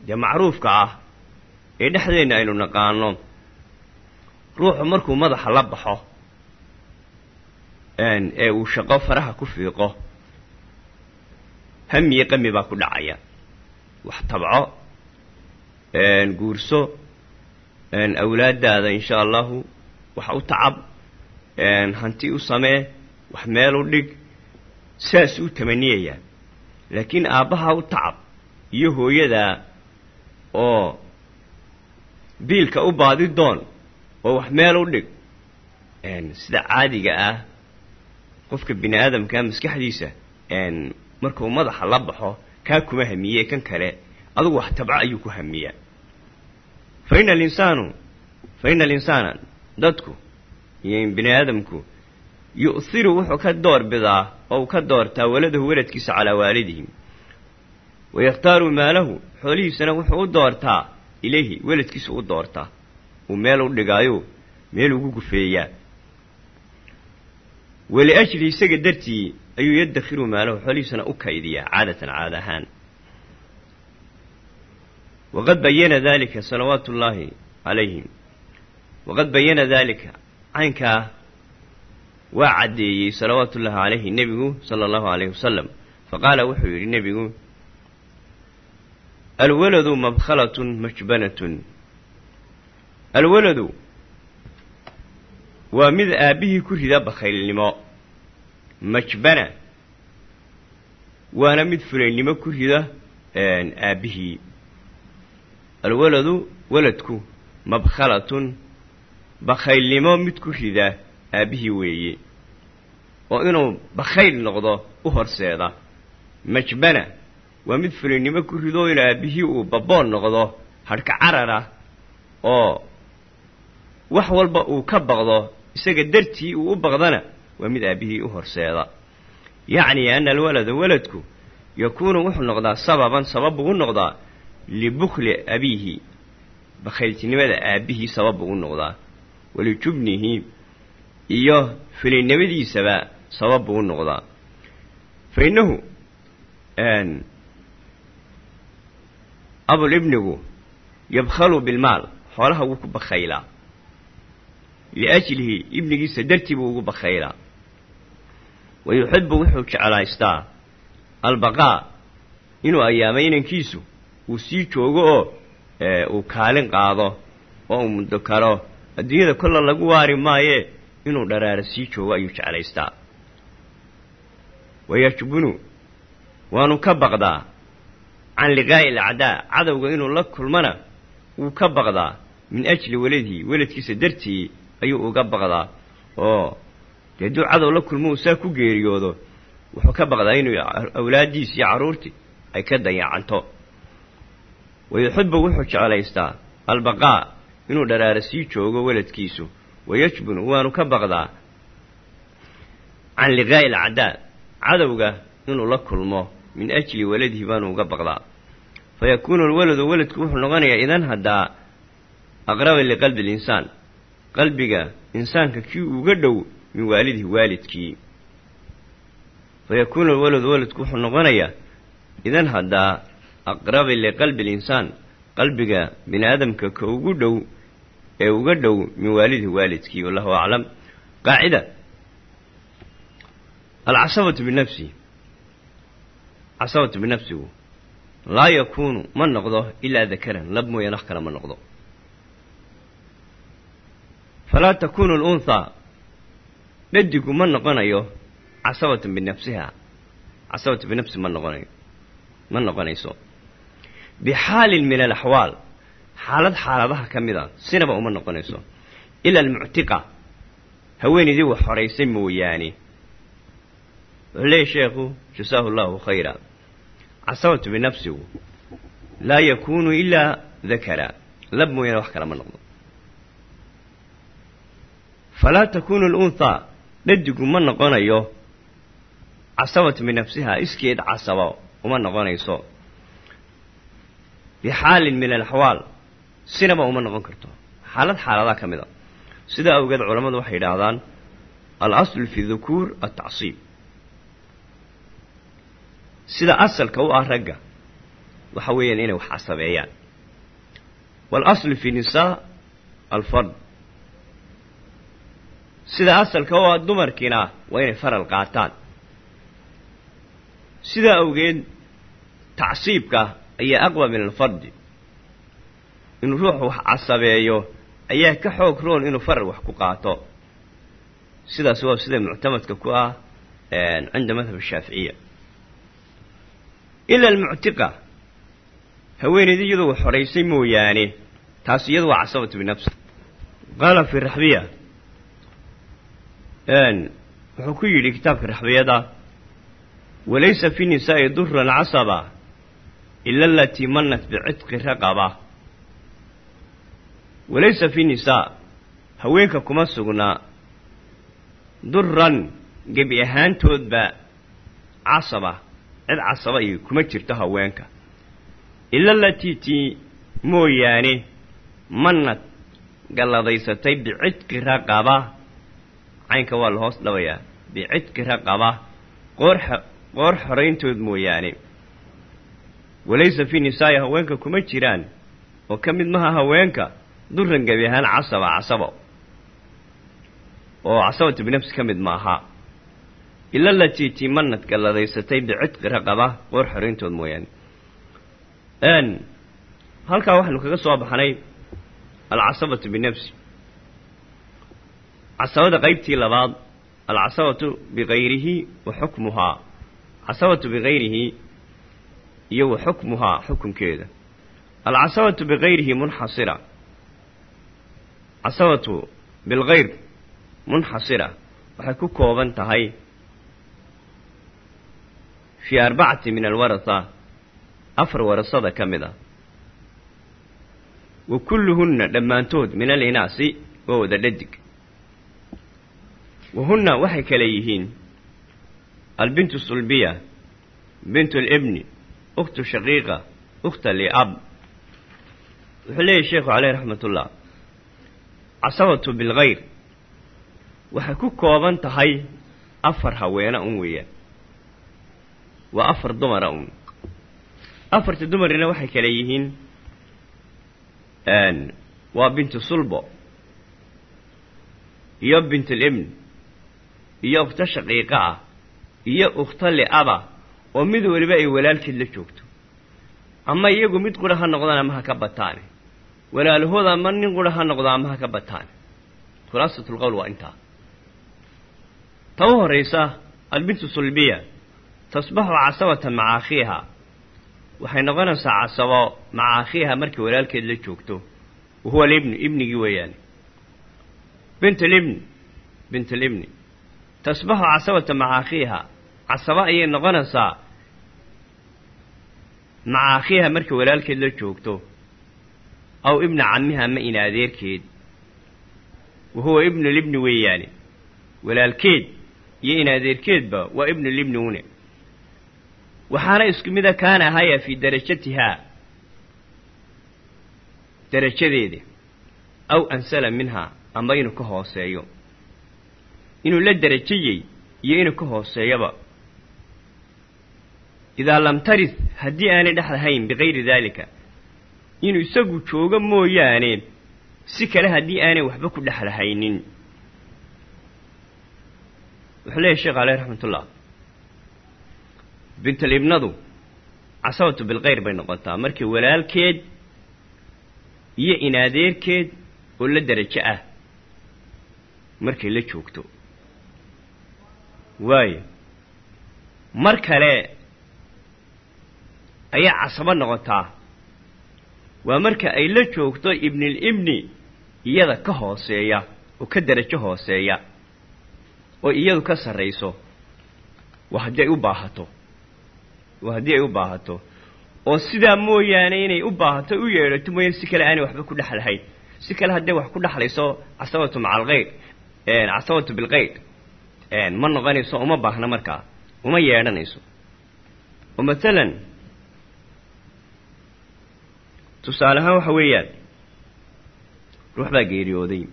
dee macruufka ah ee dhexdeenna aynu naqaano ruuxu markuu madaxa la baxo ee uu shaqo faraha ku fiiqo hamiye qami baa ku dhacaya wax tabco guurso awlaaddaada insha allahu wax u tacab hanti u samee wax meel u dhig saas u tamaniyayaa laakiin aabbaha u tacab iyo hooyadaa oo biilka u baadi doon oo wax meel u dhig sida caadiga ah qofka bini aadamkaa maskaxdiisa markuu madaxa la baxo kaa kuma hamiye kan kale. Adugu wax tabco ayuu ku hamiyaa fa ina alinsaanu fa ina alinsaana dadku iyo bini aadamku yu'hiru wuxuu ka door bidaa oo uu ka doortaa waladahu waladkiisa calaa waalidihim. Wayakhtaaru maalahu xoolihiisana wuxuu u doortaa ilayhi waladkiisa u doortaa. Uu meel u dhigaayo meel ugu gufeeyaa waliajli isaga dartii ayuu yadakhiru maalahu xoolihiisana u kaydiyaa caadatan caada ahaan. Waqad bayana dalika salawaatu ullaahi calayhim waqad bayana daalika caynkaa waa caddeeyey salawaatu ullaahi calayhi nebigu sala allahu calayhi wasalam faqaala wuxuu yidhi nebigu alwaladu mabkhalatun majbanatun waa mid aabbihii ku rida bakhaylnimo. Majbana waana mid fulaynimo ku rida aabbihii. Alwaladu waladku mabkhalatun. Bakhaylnimo mid ku rida aabbihii weeye. Oo inuu bakhayl noqdo u horseeda. Majbana waa mid fulaynimo ku rido in aabbihii uu baboon noqdo hadhka carara oo wax walba uu ka baqdo isaga dartii uu u baqdana waa mid aabbihii u horseeda. Yacni ana alwalada waladku yakuunu wuxuu noqdaa sababan sabab buu u noqdaa libukhli abiihi bakhayltinimada aabbihii sabab buu u noqdaa walijubnihi iyo fulaynimadiisaba sabab buu u noqdaa. Fa innahu abulibnigu yabkhalu bilmaal xoolaha wuu ku bakhaylaa liajlihi ibnigiisa dartii buu ugu bakhaylaa wa yuxibu wuxuu jeclaystaa albaqaa inuu ayaamo inankiisu uu sii joogo oo uu kaalin qaado oo uu muddo karo adduunyada kolla lagu waari maayee inuu dharaaro sii joogo ayuu jeclaystaa wayajbunu waanu ka baqdaa can liqaa'i alacdaa cadowga inuu la kulmana wuu ka baqdaa min ajli waladihi weladkiisa dartii ayuu uga baqdaa. Oo dee hadduu cadow la kulmo uu saa ku geeriyoodo wuxuu ka baqdaa inuu awlaaddiis iyo carruurtii ay ka dayacanto. Wa yuxibu wuxuu jeclaystaa albaqaa inuu dharaaro sii joogo weladkiisu wayajbunu waanu ka baqdaa. Can liqaa'i alacdaa cadowga inuu la kulmo min ajli waladihi baanu uga baqdaa. Fa yakuunu alwaladu waladku wuxuu noqonayaa idan haddaa aqraba liqalbi alinsaan qalbiga insaanka kii uga dhow min waalidihi waalidkii. Fa yakuunu alwaladu waladku wuxuu noqonayaa idan haddaa aqraba liqalbi alinsaan qalbiga bini aadamka ka ugu dhow ee uga dhow min waalidihi waalidkii wallahu aclam. Qaacida. Alcasabatu binafsi. Casabatu binafsigu laa yakuunu ma noqdo ilaa dakaran lab mooyaan wax kale ma noqdo falaa takuunu alunhaa dhadigu ma noqonayo casabatan binafsiha. Casabatu binafsi ma noqonayo. Ma noqonayso. Bixaalin min alaxwaal xaalad xaaladaha ka mid a sinaba uma noqonayso. Ila almuctiqa haweenaydii wax horaysay mooyaane. Leeyahy sheekhu jasaahu allahu khayra. Casabatu binafsigu laa yakuunu ilaa dakara lab mooyaane wax kale ma noqdo falaa takuunu alunhaa dhadigu ma noqonayo casabatu binafsiha iskeed casabo uma noqonayso bixaalin min alaxwaal sinaba uma noqon karto xaalad xaaladaha ka mid a sidaa awgeed culammadu waxay yidhaahdaan alaslu fi dukuur altacsiib sida asalka u ah ragga waxa weeyaan inay wax casabeeyaan waalaslu fi nisaa alfard sida asalka u ah dumarkiina waa inay faral qaataan. Sidaa awgeed tacsiibka ayaa aqwa min alfardi. Inuu ruuxu wax casabeeyo ayaa ka xoog roon inuu faral wax ku qaato. Sidaas waa sida muctamadka ku ah cinda madhab ashaaficiya ila almuctiqa haweeneydi iyadoo wax horaysay mooyaane taas iyadu waa casabatu binafsi. Qaala fi raxbiya wuxuu ku yidhi kitaabka raxbiyada walaysa fi nisaa'i duran casaba ila alatii manat bicitqi raqaba. Walaysa fi nisaa haweenka kuma sugnaa duran gebi ahaantoodba casaba cid casaba iyo kuma jirto haweenka. Ila alatii tii mooyaane manad galladaysatay bicidqi raqaba caynka waa la hoos dhabayaa bicidqi raqaba qoor qoor xorayntood mooyaane. Walaysa fii nisaa'i haweenka kuma jiraan oo ka mid maha haweenka duran gebi ahaan casaba casabo. Oo casabatu binafsi ka mid maaha. Ila alatii tii manad galladaysatay bicidqi raqaba qoor xorayntood mooyaane. Halkaa waxaynu kaga soo baxnay alcasabatu binafsi casabada qaybtii labaad alcasabatu bikayrihi wa xukmuhaa casabatu bikayrihi iyo wa xukmuhaa xukunkeeda. Alcasabatu bikayrihi munxasira casabatu bilkayr munxasira waxay ku kooban tahay fii arbacati min alwaratha afar warasada ka mid a wa kulluhunna dhammaantood min alinaasi waa wada dhadig wahunna waxay kale yihiin albintu sulbiya bintu libni ukhtu shaqiiqa ukhta liab wuxuu leeyahy sheekhu caleyh raxmatullah casabatu bilkayr waxay ku kooban tahay afar haweena un weeyaan waa afar dumara un afarta dumarina waxay kale yihiin waa bintu sulbo iyo bintulibn iyo ukhto shaqiiqa ah iyo ukhto li'aba oo mid weliba ay walaalkeed la joogto. Ama iyagu mid qura ha noqdaan ama ha ka bataane. Walaalahooda ama nin qura ha noqdo ama ha ka bataane. Khulaasatlqowl waa intaa. Ta u horraysa albintu sulbiya tasbaxu casabatan maca akhiiha waxay noqonaysaa casabo maca akhiiha markii walaalkeed la joogto. Wa huwa libnu ibnigii weeyaane bintulibni bintulibni tasbaxu casabata maca akhiiha casabo ayay noqonaysaa maca akhiiha markii walaalkeed la joogto. Aw ibna cammiha ama ina adeerkeed. Wa huwa ibnulibni weeyaane walaalkeed iyo in adeerkeedba waa ibnulibni une waxaana isku mida kaana ahaya fii darajatihaa. Darajadeeda aw ansala minhaa ama inuu ka hooseeyo inuu la derajayey iyo inuu ka hooseeyaba. Idaa lam tarid haddii aanay dhexlahayn bikayri daalika inuu isagu joogo mooyaane si kale haddii aanay waxba ku dhexlahaynin wuxuu leeyahy sheekh aleyh raxmatullah bintalibnadu casabatu bilkayr bay noqotaa. Markii walaalkeed iyo inaadeerkeed oo la derajo ah markay la joogto waayo mar kale ayaa casabo noqotaa waa marka ay la joogto ibnilibni iyada ka hooseeya oo ka derajo hooseeya oo iyadu ka sarrayso. Waa haddii ay u baahato. Waa haddii ay u baahato. Oo sidaa mooyaane inay u baahato u yeedhato mooyaane si kale aanay waxba ku dhexlahayn si kale haddee wax ku dhexlayso casabatu maca alkayr casabatu bilkayr ma noqonayso uma baahna markaa uma yeedhanayso oo matalan tusaale ahaan waxa weeyaan ruux baa geeriyooday.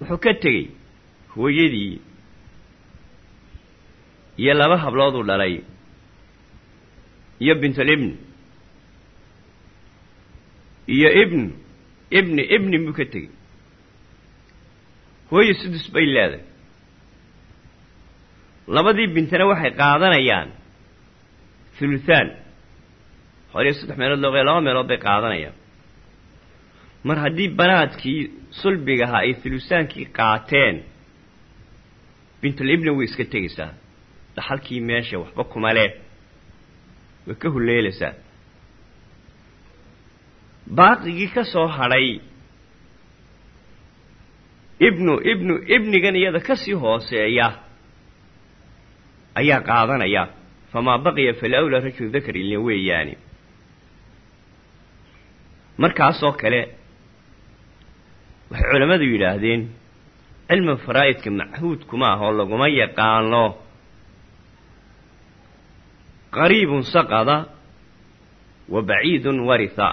Wuxuu ka tegey hooyadii iyo laba hablood uu dhalay iyo bintulibn iyo ibn ibni ibni buu ka tegey. Hooye sudus bay leedahay labadii bintana waxay qaadanayaan. Thuluthaan xoolihi saddex meelood loo qeya laba meelood bay qaadanayaan. Mar haddii banaadkii sulbigahaa ay thuluthaankii qaateen bintulibni way iska tegaysaa dhaxalkii meesha waxba kuma leh. Way ka hulleelaysaa baaqigii ka soo hadhay ibnu ibnu ibnigan iyada ka sii hooseeya ayaa qaadanaya famaa baqiya falawla rajul dakar ilin weeyaani. Markaasoo kale waxay culammadu yidhaahdeen cilmi faraa'idka machuudkuma ah oo laguma yaqaano. Qariibun saqada wa baciidun waritha.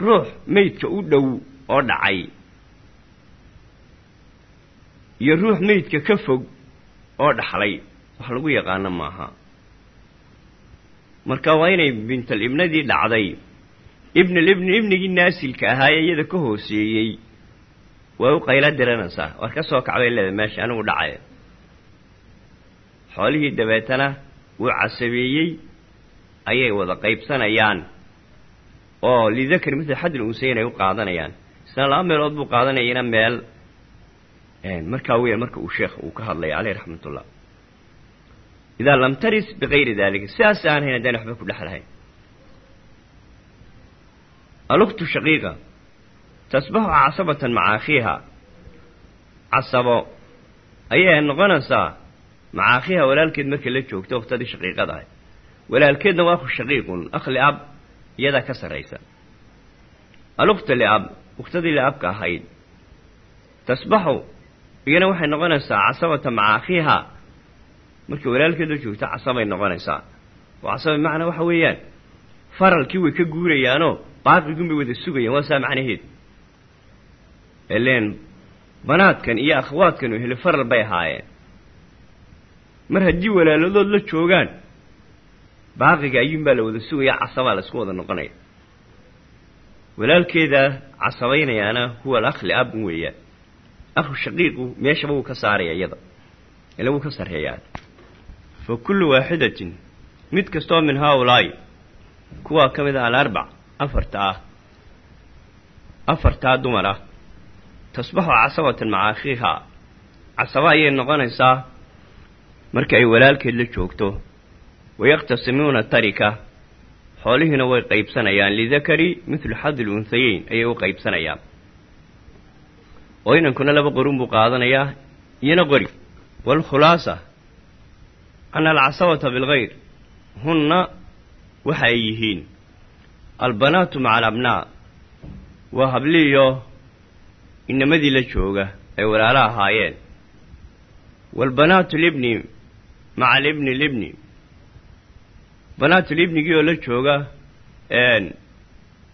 Ruux meydka u dhow oo dhacay. Iyo ruux meydka ka fog oo dhaxlay. Wax lagu yaqaano maaha. Marka waa inay bintal ibnadii dhacday. Ibnalibni ibnigii naasilka ahaa ee iyada ka hooseeyey. Way u qaylo diranaysaa war ka soo kacbay leeda meesha anigu dhacay. Xoolihii dabeetana wuu casabeeyey ayay wada qaybsanayaan. Oo lidakar mithla xadil unsayn ay u qaadanayaan. Isna laba meelood buu qaadanayana meel markaa weya marka uu sheekh uu ka hadlaya caleyh raxmatullah idaa lam taris bikayri dalika sidaas aan hayn haddaan waxba ku dhexlahayn aluktu shaqiiqa tasbaxu casabatan maca akhiiha casabo ayay noqonaysaa maca akhiiha walaalkeed markay la joogto waktadii shaqiiqada ahay. Walaalkeedna waa ku shaqiiqun akh liab iyadaa ka sarraysa. Alukta liab uktadii liabka ahayd tasbaxu iyana waxay noqonaysaa casabata maca akhiiha markay walaalkeed la joogto casabay noqonaysaa. Oo casaba macnaa waxa weeyaan faralkii way ka guurayaanoo baaqigun bay wada sugayaan waa saa macnaheed. Ileen banaadkan iyo akhwaadkan u heli faral bay ahaayeen. Mar haddii walaaladood la joogaan baaqiga ayuunbaa la wada sugayaa casabaa la isku wada noqonaya. Walaalkeedaa casabaynayaana huwa alakh liabun weeyaan akhu shaqiiqu meeshaba wuu ka saaraya iyada ila wuu ka sarreeyaa fa kullu waaxidatin mid kastoo min haaulaa'i kuwaa ka mid ah alarbac afarta ah afartaa dumar ah tasbaxu casabatan maca akhiihaa casaba ayay noqonaysaa marka ay walaalkeed la joogto wayaqtasimuuna tarika xoolihiina way qaybsanayaan lidakari xadil unhayeyn ayay u qaybsanayaan oo inankuna laba qorun buu qaadanayaa iyona qori waalkhulaasa ana alcasabata bilkayr hunna waxa ay yihiin. Albanaatu maca alabnaa waa habliiyo inamadii la jooga ay walaalo ahaayeen. Waalbanaatu libni maca alibni libni banaatulibnigii oo la jooga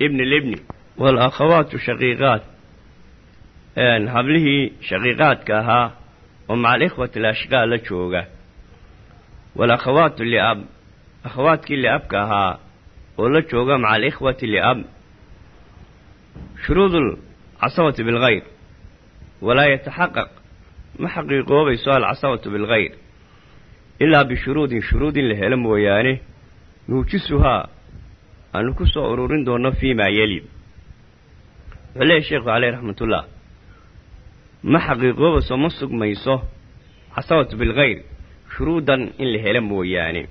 ibni libni waalakhawaatu shaqiiqaat hablihii shaqiiqaadka ahaa oo maca alikhwati alashqaa la jooga waalakhawaatu liab akhawaadkii liabka ahaa oo la jooga maca alikhwati liab shuruud alcasabati bilkayr walaa yataxaqaq ma xaqiiqoobayso alcasabatu bilkayr ilaa bishuruudin shuruud in la helo mooyaane nuujisuhaa aanu ku soo ururin doonno fii maa yeli. Wuxuu leeyahy sheekhu caleyh raxmatullah ma xaqiiqoobayso ma sugmayso? Casabatu bilkayr shuruudan in la helo mooyaane